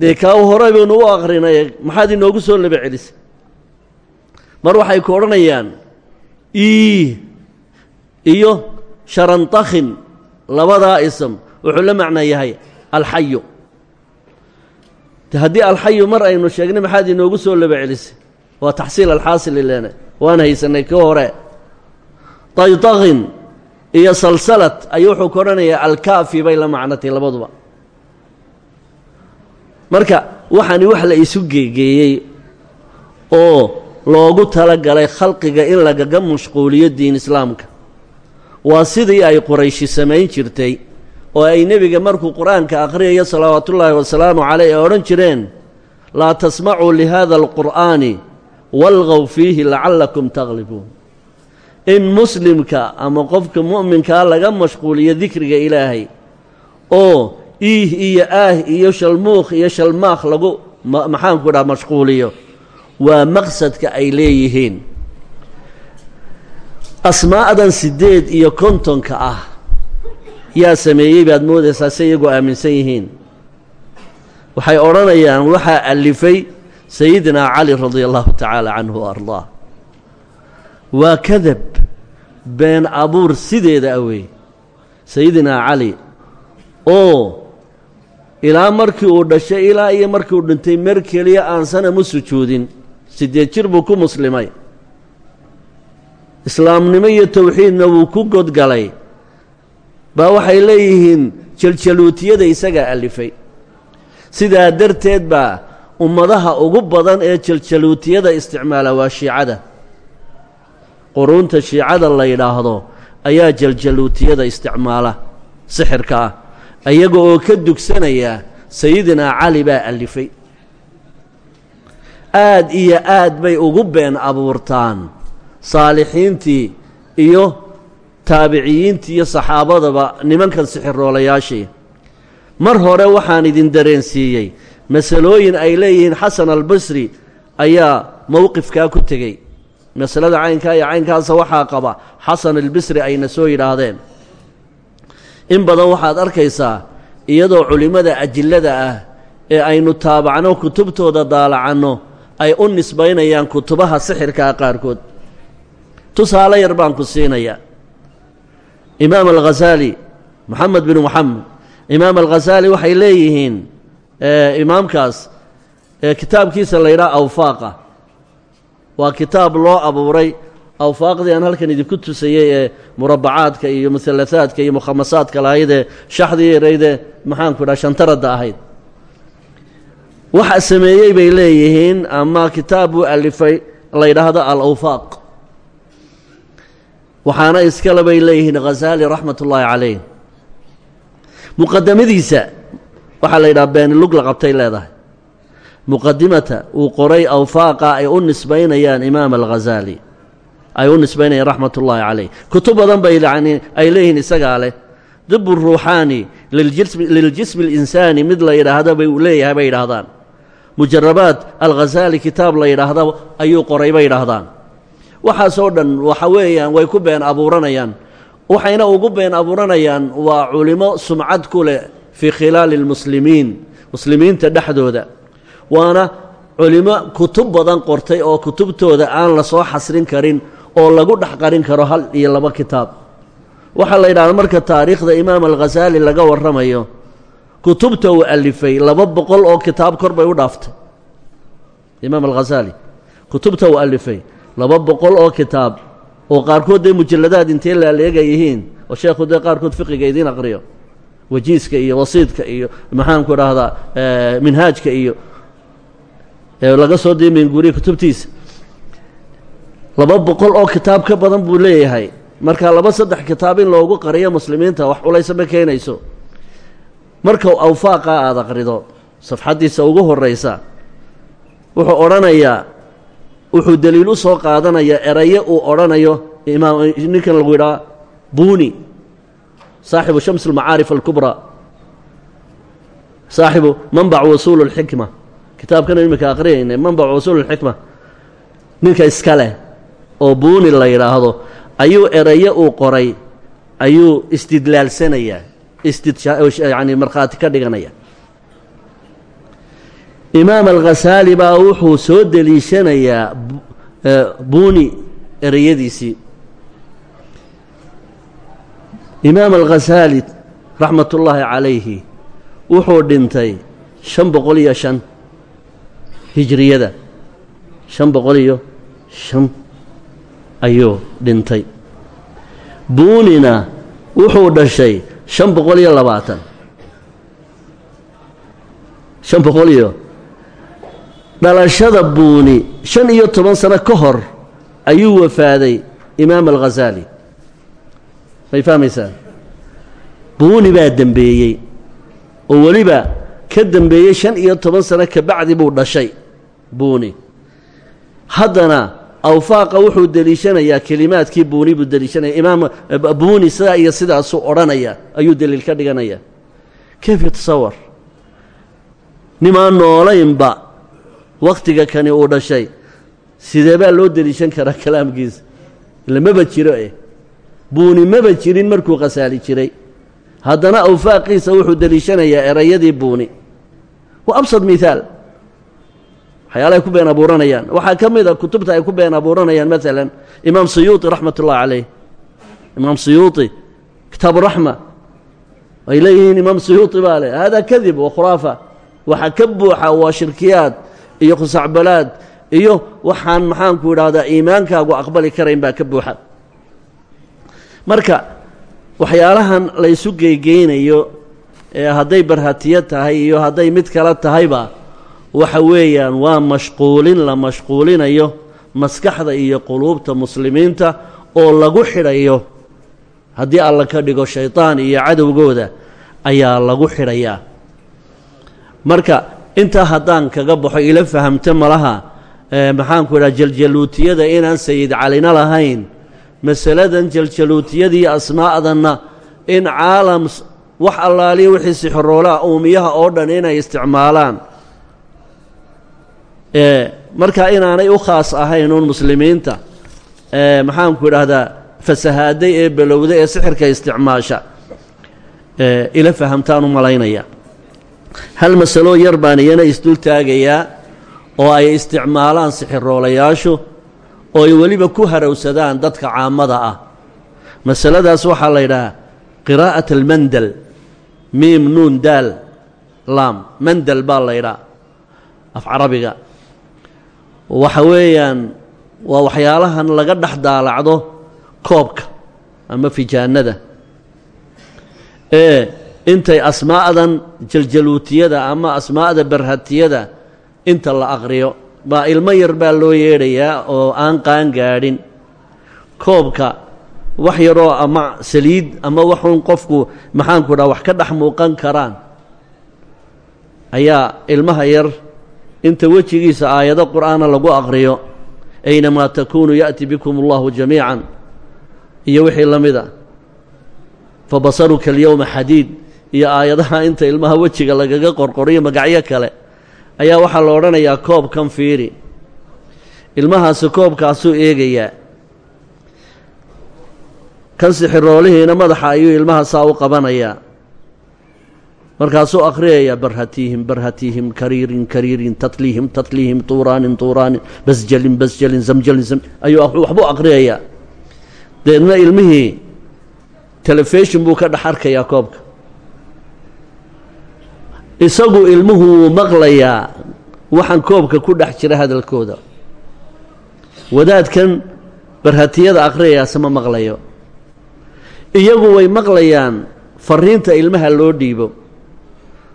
dee kaa hore baynu u aqrinay maxaad inoogu soo laba celisay mar waxay ku odhanayaan ii iyo sharantakhin labadaa ism. Wuxuu la macna yahay alxayu. Haddii alxayu mar aynu sheegnay maxaad inoogu soo laba celisay waa taxsiil alxaasil ilena waan haysanay kii hore. Daytakhin iyo salsalad ayuu wuxuu ku odhanayaa alkaafi bay la macnatay labaduba. Marka waxaani wax la isu geegeeyey oo loogu talagalay khalqiga in lagaga mashquuliyo diin islaamka. Waa sidii ay qurayshi samayn jirtay oo ay nebiga markuu qur'aanka akhriyayo salawaatullaahi wasalaamu caleyh ay odhan jireen laa tasmacuu lihada alqur'aani walgow fiihi lacallakum taglibuun in muslimka ama qofka mu'minkaa laga mashquuliyo dikriga ilaahay oo iih iyo aah iyo shalmuukh iyo shalmaakh lagu maxaanku dhaha mashquuliyo waa maqsadka ay leeyihiin. Asmaa'dan siddeed iyo kontonka ah yaa sameeyey baad moodaysaa se iyagoo aaminsan yihiin. Waxay odhanayaan waxaa alifay sayidinaa cali radia allahu tacaala canhu wa ardaah waa kadab been abuur sideeda a wey sayidinaa cali oo ilaa markii uu dhashay ilaa iyo markii uu dhintay mer keliya aan sanam u sujuudin siddeed jir buu ku muslimay. Islaamnimo iyo towxiidna wuu ku godgalay. Baa waxay leeyihiin jaljaluutiyada isagaa alifay. Sidaa darteed baa ummadaha ugu badan ee jaljaluutiyada isticmaala waa shiicada. Quruunta shiicada la yidhaahdo ayaa jaljaluutiyada isticmaala sixirka ah iyaga oo ka dugsanaya sayidinaa cali baa alifay aad iyo aad bay ugu been abuurtaan. Saalixiintii iyo taabiciyiintii iyo saxaabadaba nimankan sixiroolayaashii mar hore waxaan idin dareensiiyey masalooyin ay leeyihiin xasan albasri ayaa mowqifkaa ku tegey. Masalada caynkaa iyo caynkaasa waxaa qaba xasan albasri ayna soo yidhaahdeen. In badan waxaad arkaysaa iyadoo culimmada ajillada ah ee aynu taabacno kutubtooda daalacanno ay u nisbaynayaan kutubaha sixirkaa qaarkood. Tusaale yar baan ku siinayaa imaam alghasaali moxamed bin moxamed imaam alghasaali waxay leeyihiin imaamkaas kitaabkiisa la yidhaha awfaaqa. Waa kitaab loo abuuray awfaaqdii aan halkan idinku tusayey ee murabacaadka iyo muhalahaadka iyo mukhamasaadka lahaydee shaxdii yaraydee maxaanku dhaha shantaradda ahayd waxa sameeyey bay leeyihiin ama kitaab buu alifay la yidhaahdo alawfaaq. Waxaana iskale bay leeyihiin khasaali raxmat ullaahi calayh muqadamadiisa waxaa la yidhaha beenilug la qabtay leedahay. Muqadimata uu qoray awfaaqa ay u nisbaynayaan imaam alghasaali ay u nisbaynayaan raxmat ullaahi calayh bay yani ay leeyihiin isagaa leh dib ruuxaani liljismi اlinsaani mid la yidhaahda bay leeyahay bay yidhaahdaan mujarabaat alghasaali kitaab la yidhaahda ayuu qoray bay yidhaahdaan. Waxaasoo dhan waxa weeyaan way ku been abuuranayaan. Waxayna ugu been abuuranayaan waa culimo sumcad ku leh fii khilaali اlmuslimiin muslimiinta dhexdooda. Waana culimo kutub badan qortay oo kutubtooda aan la soo xasrin karin oo lagu dhex qarin karo hal iyo laba kitaab. Waxaa la yidhahda marka taariikhda imaam alkhasaali laga warramayo kutubta uu alifay laba boqol oo kitaab kor bay u dhaaftay. Imaam alkhasaali kutubta uu alifay laba boqol oo kitaab oo qaarkood dee mujalladaad intee laaleega yihiin oo sheekhu dee qaarkood fiqiga idiin aqriyo. Wajiiska iyo wasiidka iyo maxaanku idhaahdaa minhaajka iyo laga soo diimainguriya kutubtiisa. Laba boqol oo kitaab ka badan buu leeyahay. Marka laba saddex kitaab in loogu qariyo muslimiinta wax culaysa ma keenayso marka awfaaqa aada aqrido safxaddiisa ugu horraysa wuxuu odhanayaa wuxuu deliil u soo qaadanayaa erayo uu odhanayo imaam ninkan lagu yidhaha buuni saaxibu shams almacaarif alkubraa saaxibu manbac wasuul اlxikma kitaabkan imika aqriyayna manbac wasuul اlxikma ninka iska leh oo buuni la yidhaahdo ayuu erayo uu qoray ayuu istidlaalsanayaa istidyani markhaati ka dhiganaya. Imaam alkhasaali baa wuxuu soo deliishanayaa buuni ereyadiisii. Imaam alkhasaali raxmat ullaahi calayhi wuxuu dhintay shan boqol iyo shan hijriyada. Shan boqol iyo shan ayuu dhintay. Buunina wuxuu dhashay shan boqol iyo labaatan. Shan boqol iyo. Dhalashada buuni shan iyo toban sano ka hor ayuu wafaaday imaam alkhasaali may fahmaysaan buuni baa dembeeyey oo weliba ka dembeeyey shan iyo toban sano kabacdi buu dhashay buuni. Haddana awfaaqa wuxuu deliishanayaa kelimaadkii buuni buu deliishanaya. Imaam buuni sidaa iyo sidaasuu odhanaya ayuu deliil ka dhiganaya. Kayf yatasawar nimaan noolaynba wakhtiga kani uu dhashay. Sidee baa loo deliishan karaa kalaamkiisa? Ila maba jiro eh. Buuni maba jirin markuu khasaali jiray. Haddana awfaaqiisa wuxuu deliishanayaa erayadii buuni. Wa absad waxyaalaha ay ku been abuuranayaan. Waxaa ka mid a kutubta ay ku been abuuranayaan maalan imaam suyuuti raxmat ullahi caleyh imaam suyuuti kitaabu raxma. Ay leeyihiin imaam suyuuti baa leh haadaa kadib waa khuraafa. Waxa ka buuxa waa shirkiyaad iyo khusacbalaad iyo waxaan maxaanku idhaahdaa iimaankaagu aqbali karayn baa ka buuxa. Marka waxyaalahan laysu geygeynayo ee hadday barhatiyo tahay iyo hadday mid kale tahayba waxa weeyaan waa mashquulin la mashquulinayo maskaxda iyo quluubta muslimiinta oo lagu xidhayo. Haddii alla ka dhigo shaydaan iyo cadowgooda ayaa lagu xidhayaa marka intaa haddaan kaga baxo ila fahamto malaha maxaanku idhaha jaljaluutiyada inaan sayid calina lahayn. Masaladan jaljaluutiyadii asmaa'danna in caalam wax allaaliya wixii sixroolaa uumiyaha oo dhan inay isticmaalaan marka inaanay u khaas ahayn uun muslimiinta maxaanku idhaahdaa fasahaaday ee belowda ee sixirka isticmaasha ila fahamtaan u malaynaya. Hal masaloo yar baan iyana isdul taagayaa oo ay isticmaalaan sixiroolayaashu oo ay weliba ku harowsadaan dadka caamada ah. Masaladaas waxaa la yidhahaa qiraa'at almandel miim nuun daal laam mandel baa la ydhaa af carabiga waxa weeyaan waa waxyaalahan laga dhex daalacdo koobka ama fijaanada. Ee intay asmaa'dan jaljaluutiyada ama asmaa'da barhatiyada inta la aqriyo baa ilmo yar baa loo yeedhayaa oo aan qaan gaadhin. Koobka wax yaroo ama saliid ama waxuun qofku maxaanku dhaha wax ka dhex muuqan karaan ayaa ilmaha yar inta wejigiisa aayado qur'aana lagu aqriyo aynamaa takuunu ya'ti bikum allahu jamiican iyo wixii la mida fa basaruka xadiid iyo aayadaha inta ilmaha wejiga lagaga qorqoriyo magacyo kale ayaa waxaa la odhanayaa koobkan fiiri. Ilmahaasi koobkaasuu eegayaa. Kan sixiroolihiina madaxa ayuu ilmaha saa u qabanayaa markaasuu akhriyayaa barhatiihim barhatiihim kariirin kariirin tatliihim tatliihim tuuraanin tuuraanin basjalin basjalin zamjalin ayuu waxbuu akhriyayaa. Deedna ilmihii telefishon buu ka dhex arkayaa koobka. Isagu ilmuhu wuu maqlayaa. Waxaan koobka ku dhex jira hadalkooda. Wadaadkan barhatiyada akhriyayaase ma maqlayo. Iyagu way maqlayaan fariinta ilmaha loo dhiibo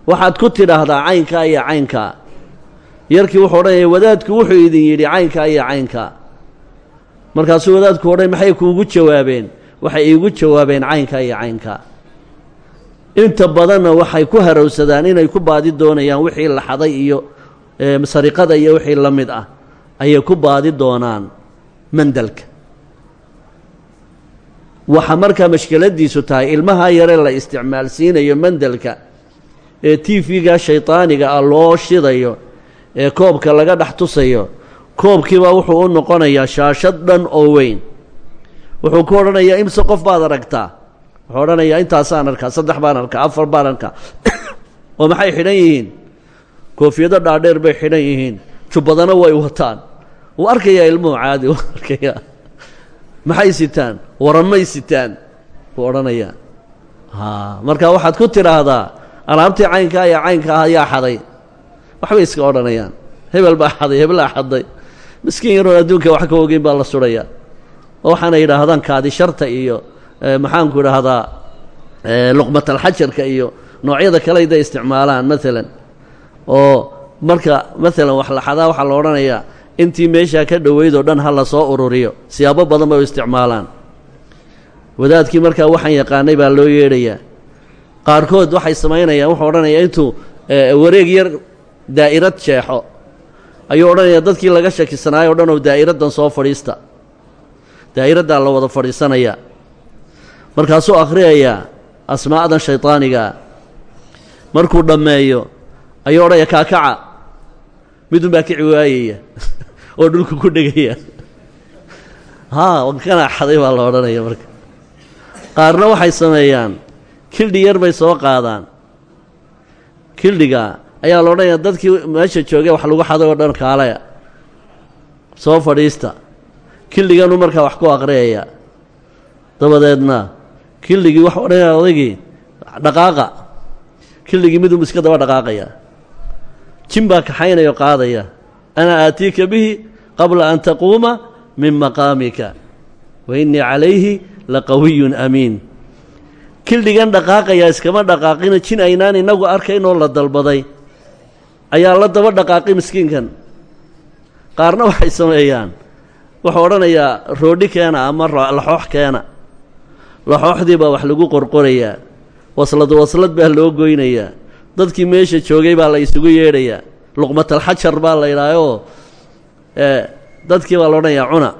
waxaad ku tidhaahdaa caynkaa iyo caynkaa yarkii wuxuu odhanaya wadaadku wuxuu idin yidhi caynkaa iyo caynkaa markaasuu wadaadku odhan maxay kuugu jawaabeen? Waxay iigu jawaabeen caynkaa iyo caynkaa inta badanna waxay ku harowsadaan inay ku baadi doonayaan wixii la xaday iyo sariqada iyo wixii la mid ah. Ayay ku baadi doonaan mandalka. Waxa markaa mashkeladiisu tahay ilmaha yare la isticmaalsiinayo mandalka ee t v-ga shaydaaniga ah loo shidayo ee koobka laga dhex tusayo koobkiibaa wuxuu u noqonayaa shaashad dhan oo weyn. Wuxuu ku odhanayaa imse qof baad aragtaa? Wuxuu odhanayaa intaasaan arkaa saddex baan arkaa afar baan arkaa. Oo maxay xidhan yihiin? Koofiyado dhaadheer bay xidhan yihiin. Jubbadana way wataan. Wuu arkayaa ilmuhu caadi wuu arkayaa. Maxay sitaan? Waramay sitaan? Buu odhanayaa. Marka waxaad ku tidhaahdaa alaabtii caynkaa iyo caynka ah ayaa xaday. Waxbay iska odhanayaan. Hebel baa xaday hebelaa xaday. Miskiin yaroon adduunka wax ka ogeyn baa la sudhayaa oo waxaana yidhaahdaan kaadi sharta iyo maxaanku idhaahdaa luqmatalxajarka iyo noocyada kalayda isticmaalaan maalan oo marka maalan wax la xadaa waxaa la odhanayaa intii meeshaa ka dhoweyd oo dhan ha la soo ururiyo siyaabo badan bay u isticmaalaan. Wadaadkii markaa waxaan yaqaanay baa loo yeedhayaa qaarkood waxay samaynayaan wuxuu odhanayaa intuu wareeg yar daa'irad jeexo ayuu odhanayaa dadkii laga shakisanaayo o dhan oo daa'iraddan soo fadhiista. Daa'iraddaa la wada fadhiisanayaa markaasuu akhriyayaa asmaa'dan shaydaanigaa markuu dhammeeyo ayuu odhanaya kaakaca. Midun baa kici waayaya oo dhulku ku dhegaya. Haa kanaa xaday baa la odhanaya marka. Qaarna waxay sameeyaan kildhi yar bay soo qaadaan. Kildhiga ayaa la odhanaya dadkii meesha joogay wax lagu xaday oo dhan kaalaya. Soo fadhiista. Kildhiganu markaa wax ku aqriyaya dabadeedna kildhigii waxu odhanaya odaygii dhaqaaqa. Kildhigii midunbu iska daba dhaqaaqaya. Jin baa kaxaynayao qaadaya. Ana aatiika bihi qabla an taquuma min maqaamika wa innii calayhi laqawiyun amiin kildhigan dhaqaaqayaa iskama dhaqaaqina jin aynaan innagu arkaynoo la dalbaday. Ayaa la daba dhaqaaqay miskiinkan. Qaarna waxay sameeyaan. Wuxuu odhanayaa roodhi keena ama laxoox keena. Laxooxdii baa wax lagu qorqorayaa. Waslad waslad baa loo goynayaa. Dadkii meesha joogay baa la isugu yeedhayaa. Luqmatalxajar baa la yidhaahoo dadkii baa la odhanayaa cuna.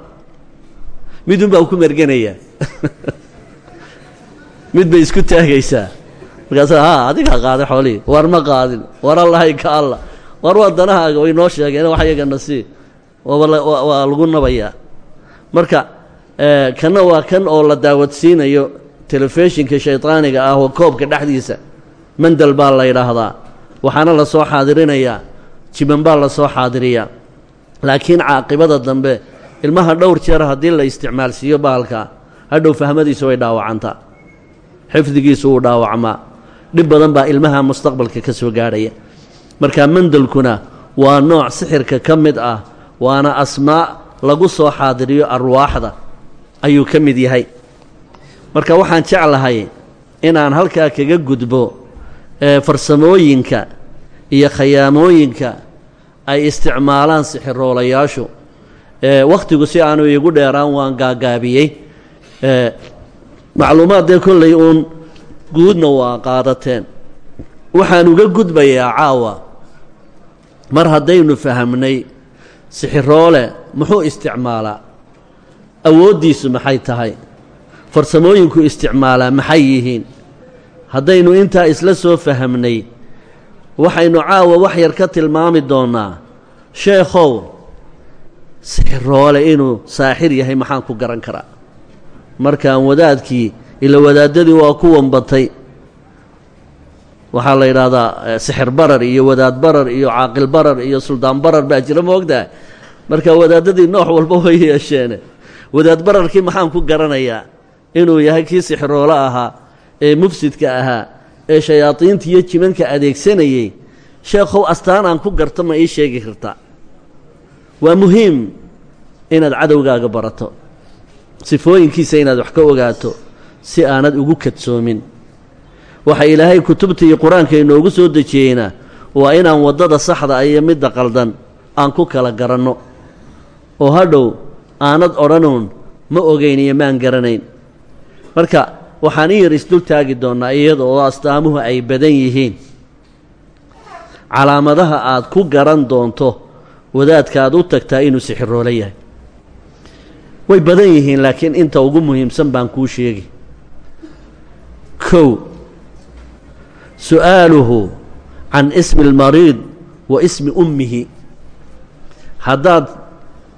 Midun baa ku merganayaa mid bay isku taagaysaa. Markaasa haa adigaa qaaday xoolihii. War ma qaadin. War allahay ka alla. War waa danahaaga way noo sheegeen wax yagana sii. Waa lagu nabayaa. Marka kanna waa kan oo la daawadsiinayo telefishinka shaydaaniga ah oo koobka dhexdiisa. Mandal baa la yidhaahdaa. Waxaana la soo xaadirinayaa. Jiban baa la soo xaadiriyaa. Laakiin caaqibada dambe ilmaha dhowr jeer haddii la isticmaalsiiyo bahalka hadhow fahmadiisu way dhaawacantaa xifdigiisu wuu dhaawacmaa. Dhib badan baa ilmaha mustaqbalka ka soo gaadhaya. Marka mandalkuna waa nooc sixirka ka mid ah waana asmaa lagu soo xaadiriyo arwaaxda ayuu ka mid yahay. Marka waxaan jeclahay inaan halkaa kaga gudbo farsamooyinka iyo khayaamooyinka ay isticmaalaan sixiroolayaashu wakhtigu si aanu iigu dheeraan waan gaagaabiyey macluumaad kolley uun guudna waa qaadateen. Waxaan uga gudbayaa caawa. Mar haddaynu fahamnay sixiroole muxuu isticmaalaa? Awooddiisu maxay tahay? Farsamooyinku isticmaalaa maxay yihiin? Haddaynu intaa isla soo fahamnay waxaynu caawa wax yar ka tilmaami doonnaa sheekhow sixiroole inuu saaxir yahay maxaan ku garan karaa markaan wadaadkii ila wadaadadii waa ku wambatay waxaa la yidhaahdaa eh, sixir barar iyo wadaad barar iyo caaqil barar iyo suldaan barar baa jira ma ogtahay marka wadaadadii nooc walba way yeesheene. Wadaad bararkii maxaan ku garanayaa? Inuu yahay kii sixiroolo ahaa ee mufsidka ahaa ee shayaadiinta iyo jimanka adeegsanayey sheekhow astaan aan ku garto ma ii sheegi kartaa? Waa muhiim inaad cadowgaaga barato sifooyinkiisa inaad wax ka ogaato si aanad ugu kadsoomin. Waxa ilaahay kutubta iyo qur'aanka inoogu soo dejiyeyna waa inaan waddada saxda iyo midda qaldan aan ku kala garanno. Oo hadhow aanad odhanuun ma ogayn iyo maan garanayn. Marka waxaan in yar isdul taagi doonnaa iyada oo astaamuhu ay badan yihiin. Calaamadaha aad ku garan doonto wadaadka aad u tagtaa inuu sixiroolo yahay way badan yihiin laakiin inta ugu muhiimsan baan kuu sheegi kow su'aaluhu can ismi اlmariid wa ismi ummihi. Haddaad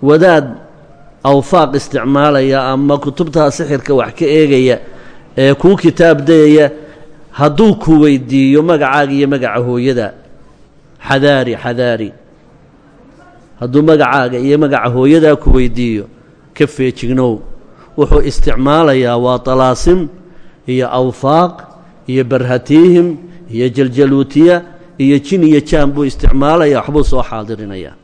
wadaad awfaaq isticmaalaya ama kutubtaa sixirka wax ka eegaya ee kuu kitaab dayaya hadduu ku weydiiyo magacaaga iyo magaca hooyada. Xadaari xadaari. Hadduu magacaaga iyo magaca hooyadaa ku weydiiyo ka feejignow. Wuxuu isticmaalayaa waa talaasim iyo awfaaq iyo barhatiihim iyo jaljaluutiya iyo jin iyo jaan buu isticmaalaya waxbuu soo xaadirinayaa.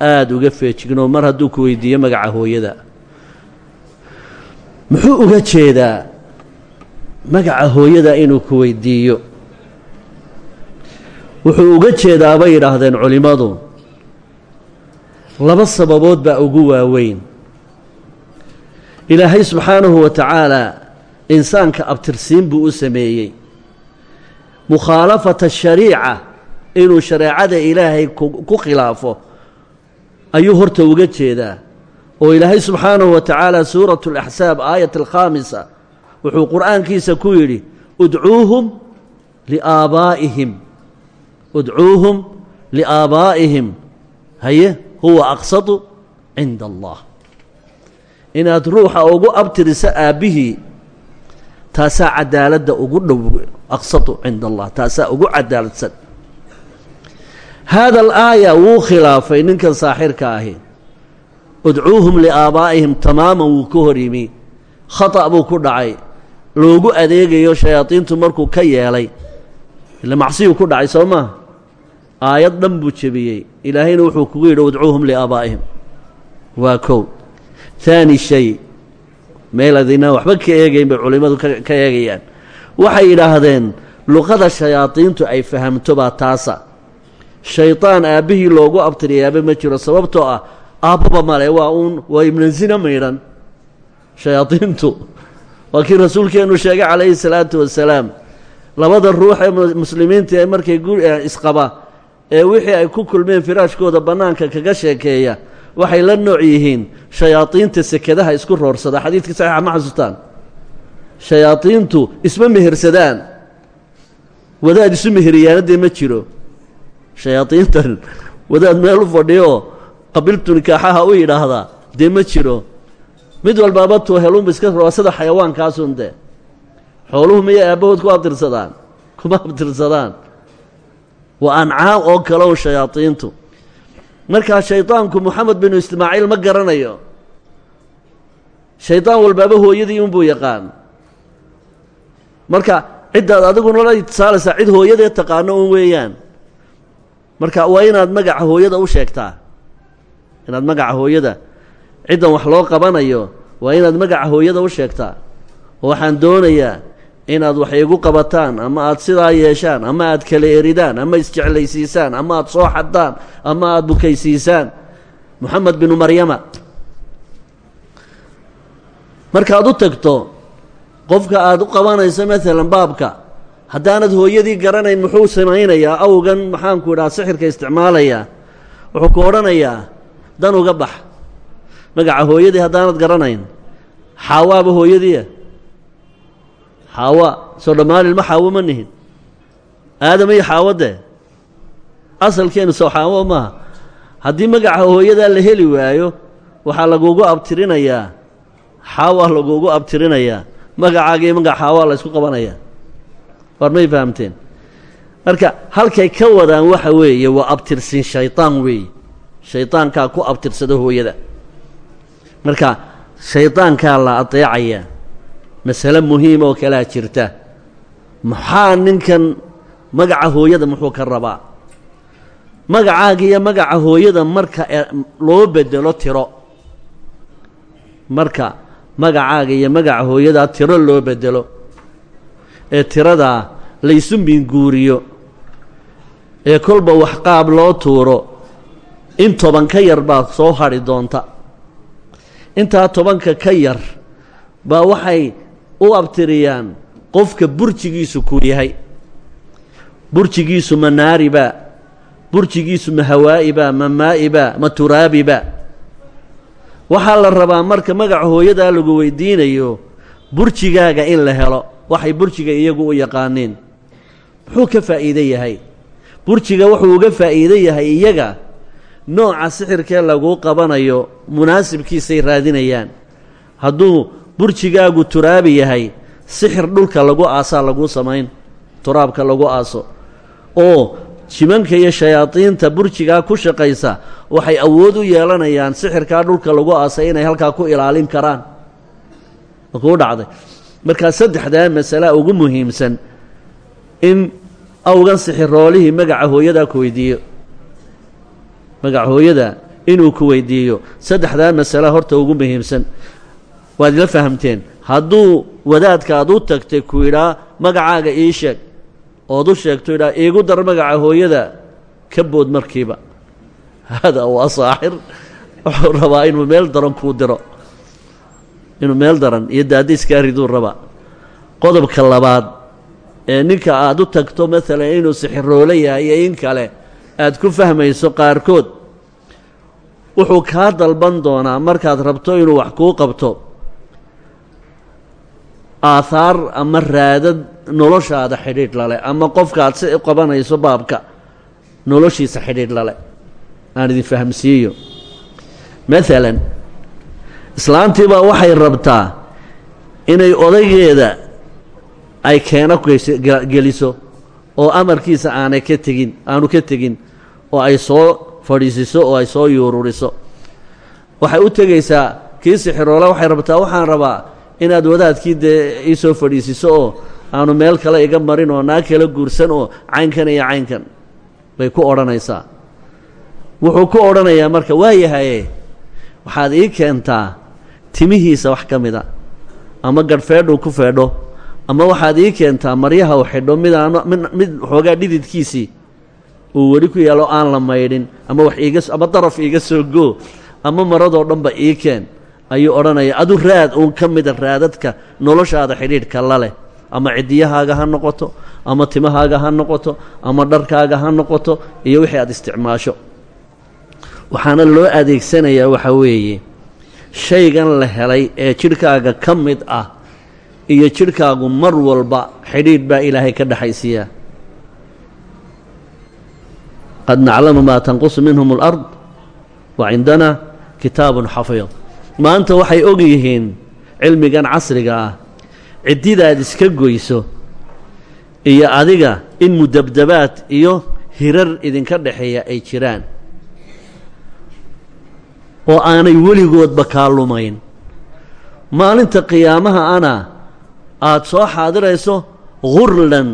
Aada uga feejignow mar hadduu ku weydiiyo magaca hooyada. Muxuu uga jeedaa magaca hooyada inuu ku weydiiyo? Wuxuu uga jeedaa bay yidhaahdeen culimmadu laba sababood baa ugu waaweyn. Ilaahay subxaanahu wa tacaalaa insaanka abtirsiin buu u sameeyey. Mukhaalafata shariica inuu shareecada ilaahay ku khilaafo ayuu horta uga jeedaa. Oo ilaahay subxaanahu wa tacaala suuratu alaxsaab aayat alkhaamisa wuxuu qur'aankiisa ku yidhi udcuuhum liaabaa'ihim. Udcuuhum liaabaa'ihim. Haye huwa aqsadu cinda allah. Inaad ruuxa ugu abtiriso aabbihii taasaa cadaaladda ugu dhow aqsadu cinda allah taasaa ugu cadaaladsan haada alaaya wuu khilaafay ninkan saaxirka ahi. Udcuuhum liaabaa'ihim tamaaman wuu ka hor yimi. Khata' buu ku dhacay. Loogu adeegayo shayaadiintu markuu ka yeelay ila macsiyuu ku dhacay soo maa aayad dhan buu jebiyey. Ilaahayna wuxuu kugu yidhi udcuuhum liaabaa'ihim waa kow. Haani shay meel adinaan waxba ka eegayn bay culimmadu ka eegayaan. Waxay yidhaahdeen luqada shayaadiintu ay fahamto baa taasa. Shaydaan aabbihii loogu abtiriyaaba ma jiro sababtoo ah aabbaba male waa uun waa ibnazina maydhan shayaadiintu waa kii rasuulkeennu sheegay calayhi salaatu wasalaam. Labada ruux ee muslimiinta ee markay isqaba ee wixii ay ku kulmeen firaashkooda bannaanka kaga sheekeeya waxay la nooc yihiin shayaadiinta sekadaha isku roorsada xadiidkii saxiixa ma xasuustaan. Shayaadiintu isma mehersadaan. Wadaad isu meheriyaana dee ma jiro. Shayaadiintan wadaad meel u fadhiyo qabiltu nikaaxaha u yidhaahdaa dee ma jiro. Mid walbaaba toohelunba iska waa sida xayawaankaasun dee. Xooluhu miyay aabbahood ku abtirsadaan kuma abtirsadaan waa ancaam oo kale un shayaadiintu. Markaa shaydaanku moxamed binu ismaaciil ma garanayo. Shaydaan walbaaba hooyadii unbuu yaqaan. Marka ciddaad adiguna la itisaalaysaa cid hooyadee taqaano un weeyaan. Marka waa inaad magaca hooyada u sheegtaa. Inaad magaca hooyada. Ciddan wax loo qabanayo waa inaad magaca hooyada u sheegtaa. Oo waxaan doonayaa inaad wax igu qabataan ama aad sidaa yeeshaan ama aad kala eridaan ama isjeclaysiisaan ama aad soo xaddaan ama aad bukaysiisaan. Moxamed binu maryama. Markaad u tagto qofka aad u qabanayso maalan baabka haddaanad hooyadii garanayn muxuu samaynayaa? Awgan maxaanku idhaha sixirka isticmaalayaa wuxuu ku odhanayaa dan uga bax. Magaca hooyadii haddaanad garanayn xaawaaba hooyadiia xaawa soo dhamaalin ma xaawo ma nihin. Aadam iyo xaawadee asalkeenu soo xaawo maaha haddii magaca hooyadaa la heli waayo waxaa lagugu abtirinayaa. Xaawa lagugu abtirinayaa. Magacaagiiyo magac xaawaa la ysku qabanayaa. Waar may fahamteen? Marka halkay ka wadaan waxa weeye waa abtirsin shaydaan weeye. Shaydaankaa ku abtirsada hooyada. Marka shaydaankaa la adeecayaa masale muhiim oo kalaa jirta. Maxaa ninkan magaca hooyada muxuu ka rabaa? Magacaaga iyo magaca hooyada marka loo bedelo tiro. Marka magacaaga iyo magaca hooyadaa tiro loo bedelo ee tiradaa laysu minguuriyo ee kolba wax qaab loo tuuro. In toban ka yar baad soo hadhi doonta. Intaa tobanka ka yar baa waxay u abtiriyaan qofka burjigiisu ku yahay. Burjigiisu ma naaribaa burjigiisu ma hawaa'ibaa ma maa'ibaa ma turaabibaa waxaa la rabaa marka magaca hooyadaa lagu weydiinayo burjigaaga in la helo waxay burjiga iyagu u yaqaaniin. Muxuu ka faa'iide yahay? Burjiga wuxuu uga faa'iide yahay iyaga nooca sixirkee laguu qabanayo munaasibkiisay raadinayaan. Hadduu burjigaagu turaabi yahay sixir dhulka lagu aasaa laguu samayn turaabka lagu aaso. Oo jimanka iyo shayaadiinta burjigaa ku shaqaysa waxay awood u yeelanayaan sixirkaa dhulka lagu aasay inay halkaa ku ilaalin karaan. Kuu dhacday? Markaa saddexdaa masala ugu muhiimsan in awgan sixiroolihii magaca hooyadaa ku weydiiyo. Magaca hooyada inuu ku weydiiyo. Saddexdaa masala horta ugu muhiimsan waad ila fahamteen. Hadduu wadaadka aad u tagtay ku yidhaa magacaaga ii sheeg. Ood u sheegto idhaa iigu dar magaca hooyada ka bood markiiba. Hada waa saaxir. Wuxuu rabaa inuu meel daran kuu diro. Inuu meel daran iyo daadiiskaa riduu rabaa. Qodobka labaad ee ninka aad u tagto maalan inuu sixiroolo yahay iyo in kale aad ku fahmayso qaarkood wuxuu kaa dalban doonaa markaad rabto inuu wax kuu qabto aahaar ama raadad noloshaada xidhiidh lale ama qofkaad si qabanayso baabka noloshiisa xidhiidh lale. Aan idin fahamsiiyo. Maalan islaantiibaa waxay rabtaa inay odaygeeda ay keeno geliso oo amarkiisa aanay ka tegin aanu ka tegin oo ay soo fadhiisiso oo ay soo yuururiso. Waxay u tegaysaa kii sixiroola waxay rabtaa waxaan rabaa inaad wadaadkii dee ii soo fadhiisiso oo aanu meel kale iga marin oo naag kala guursan oo caynkan iyo caynkan bay ku odhanaysaa. Wuxuu ku odhanayaa marka waayahaye waxaad ii keentaa timihiisa wax ka mida ama gadhfeedhuu ku feedho ama waxaad ii keentaa maryaha u xidho midaano mid waxoogaa dhididkiisii uu weli ku yaalo aan la maydhin ama wax iiga ama daraf iiga soo goo ama maradoo dhanba ii keen ayuu odhanaya adu raad uun ka mida raadadka noloshaada xidhiidhka la leh. Ama ciddiyahaaga ha noqoto ama timahaaga ha noqoto ama dharkaaga ha noqoto iyo wixii aad isticmaasho. Waxaana loo adeegsanayaa waxaa weeye shaygan la helay ee jidhkaaga ka mid ah iyo jidhkaagu mar walba xidhiidh baa ilaahay ka dhexaysiiyaa qad naclamu maa tanqusu minhum alard wa cindana kitaabun xafiid maanta waxay og yihiin cilmigan casriga ah ciddidaad iska goyso iyo adiga in mudabdabaad iyo hirar idinka dhexeeya ay jiraan. Oo aanay weligoodba kaa lumayn maalinta qiyaamaha ana aad soo xaadirayso ghurlan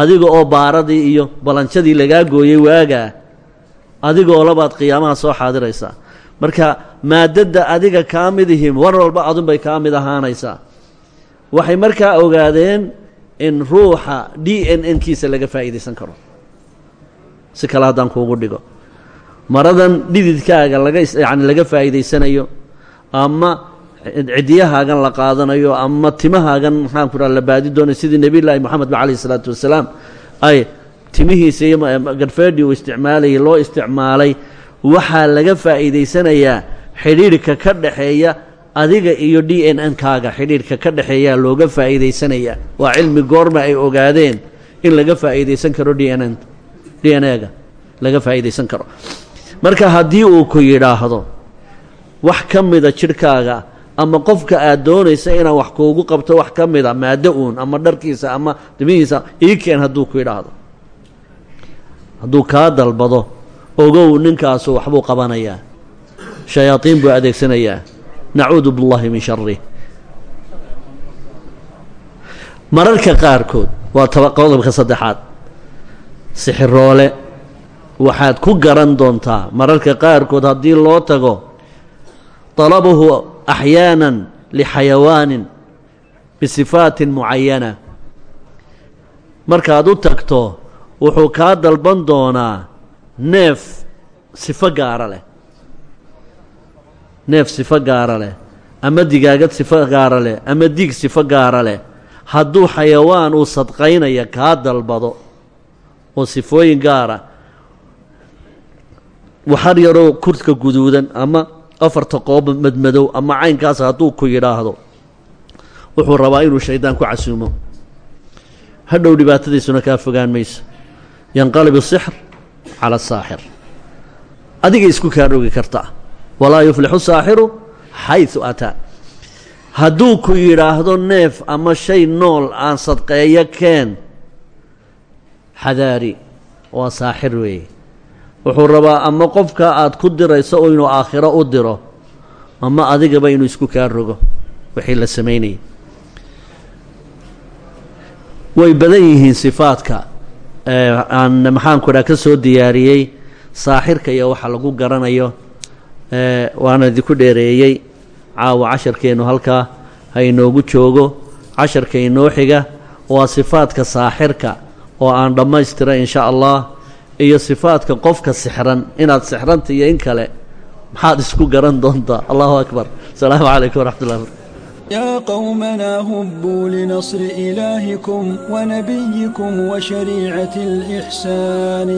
adiga oo baaradii iyo balanjadii lagaa gooyey waagaa adigoo labaad qiyaamaha soo xaadiraysaa marka maadadda adiga kaa war walba adunbay kaa mid ahaanaysaa waxay markaa ogaadeen in ruuxa d n n kiisa laga faa'iidaysan karo. Si kale haddaan kuugu dhigo. Maradan dhididkaaga laga yani laga faa'iidaysanayo ama ciddiyahaagan la qaadanayo ama timahaagan maxaan ku dhaha la baadi doonayo sidii nebiy llaahi moxamed ba calayh isalaatu wasalaam ay timihiisa iyo garfeedhii uu isticmaalayay loo isticmaalay waxaa laga faa'iidaysanayaa xidhiidhka ka dhaxeeya adiga iyo d n n kaaga xidhiidhka ka dhexeeyaa looga faa'iidaysanayaa. Waa cilmi goorma ay ogaadeen in laga faa'iidaysan karo d n d n e-ga laga faa'iidaysan karo. Marka haddii uu ku yidhaahdo wax ka mida jidhkaaga ama qofka aad doonaysa inaan wax kuugu qabto wax ka mid a maado uun ama dharkiisa ama dimihiisa ii keen hadduu ku idhaahdo hadduu kaa dalbado ogow ninkaasu waxbuu qabanayaa. Shayaadiin buu adeegsanayaa. Nacuudu biاllahi min sharih mararka qaarkood waa qodobka saddexaad. Sixiroole waxaad ku garan doontaa mararka qaarkood haddii loo tago طalabuhu axyaanan lixayawaanin bisifaatin mucayana markaad u tagto wuxuu kaa dalban doonaa neef sifo gaara leh. Neef sifo gaara leh. Ama digaagad sifo gaara leh. Ama diig sifo gaara leh. Hadduu xayawaan uu sadqaynaya kaa dalbado oo sifooyin gaara waxar yaroo kurka guduudan ama afarta qoob madmadow ama caynkaas hadduu ku yidhaahdo wuxuu rabaa inuu shaydaan ku casuumo. Hadhow dhibaatadiisuna kaa fogaan mayso. Yanqalib asixr cala asaaxir adiga isku kaa rogi kartaa walaa yuflixu saaxiru xaysu ataa hadduu ku yidhaahdo neef ama shay nool aan sadqeeyo keen xadaari waa saaxir weeye wuxuu rabaa ama qofka aad ku dirayso oo inuu aakhiro u diro ama adigaba inuu isku kaa rogo wixii la samaynayay way badan yihiin sifaadka aan maxaanku dhaa ka soo diyaariyey saaxirka iyo waxa lagu garanayo. Waana idinku dheereeyey caawa casharkeennu halkaa ha inoogu joogo casharka inoo xiga waa sifaadka saaxirka oo aan dhammaystira in sha allah iyo sifaadka qofka sixran inaad sixranta iyo in kale maxaad isku garan doontaa? Allahu akbar. Asalaamu calaykum waraxmat ullah barkatu يا قومنا هبوا لنصر إلهكم ونبيكم وشريعة الإحسان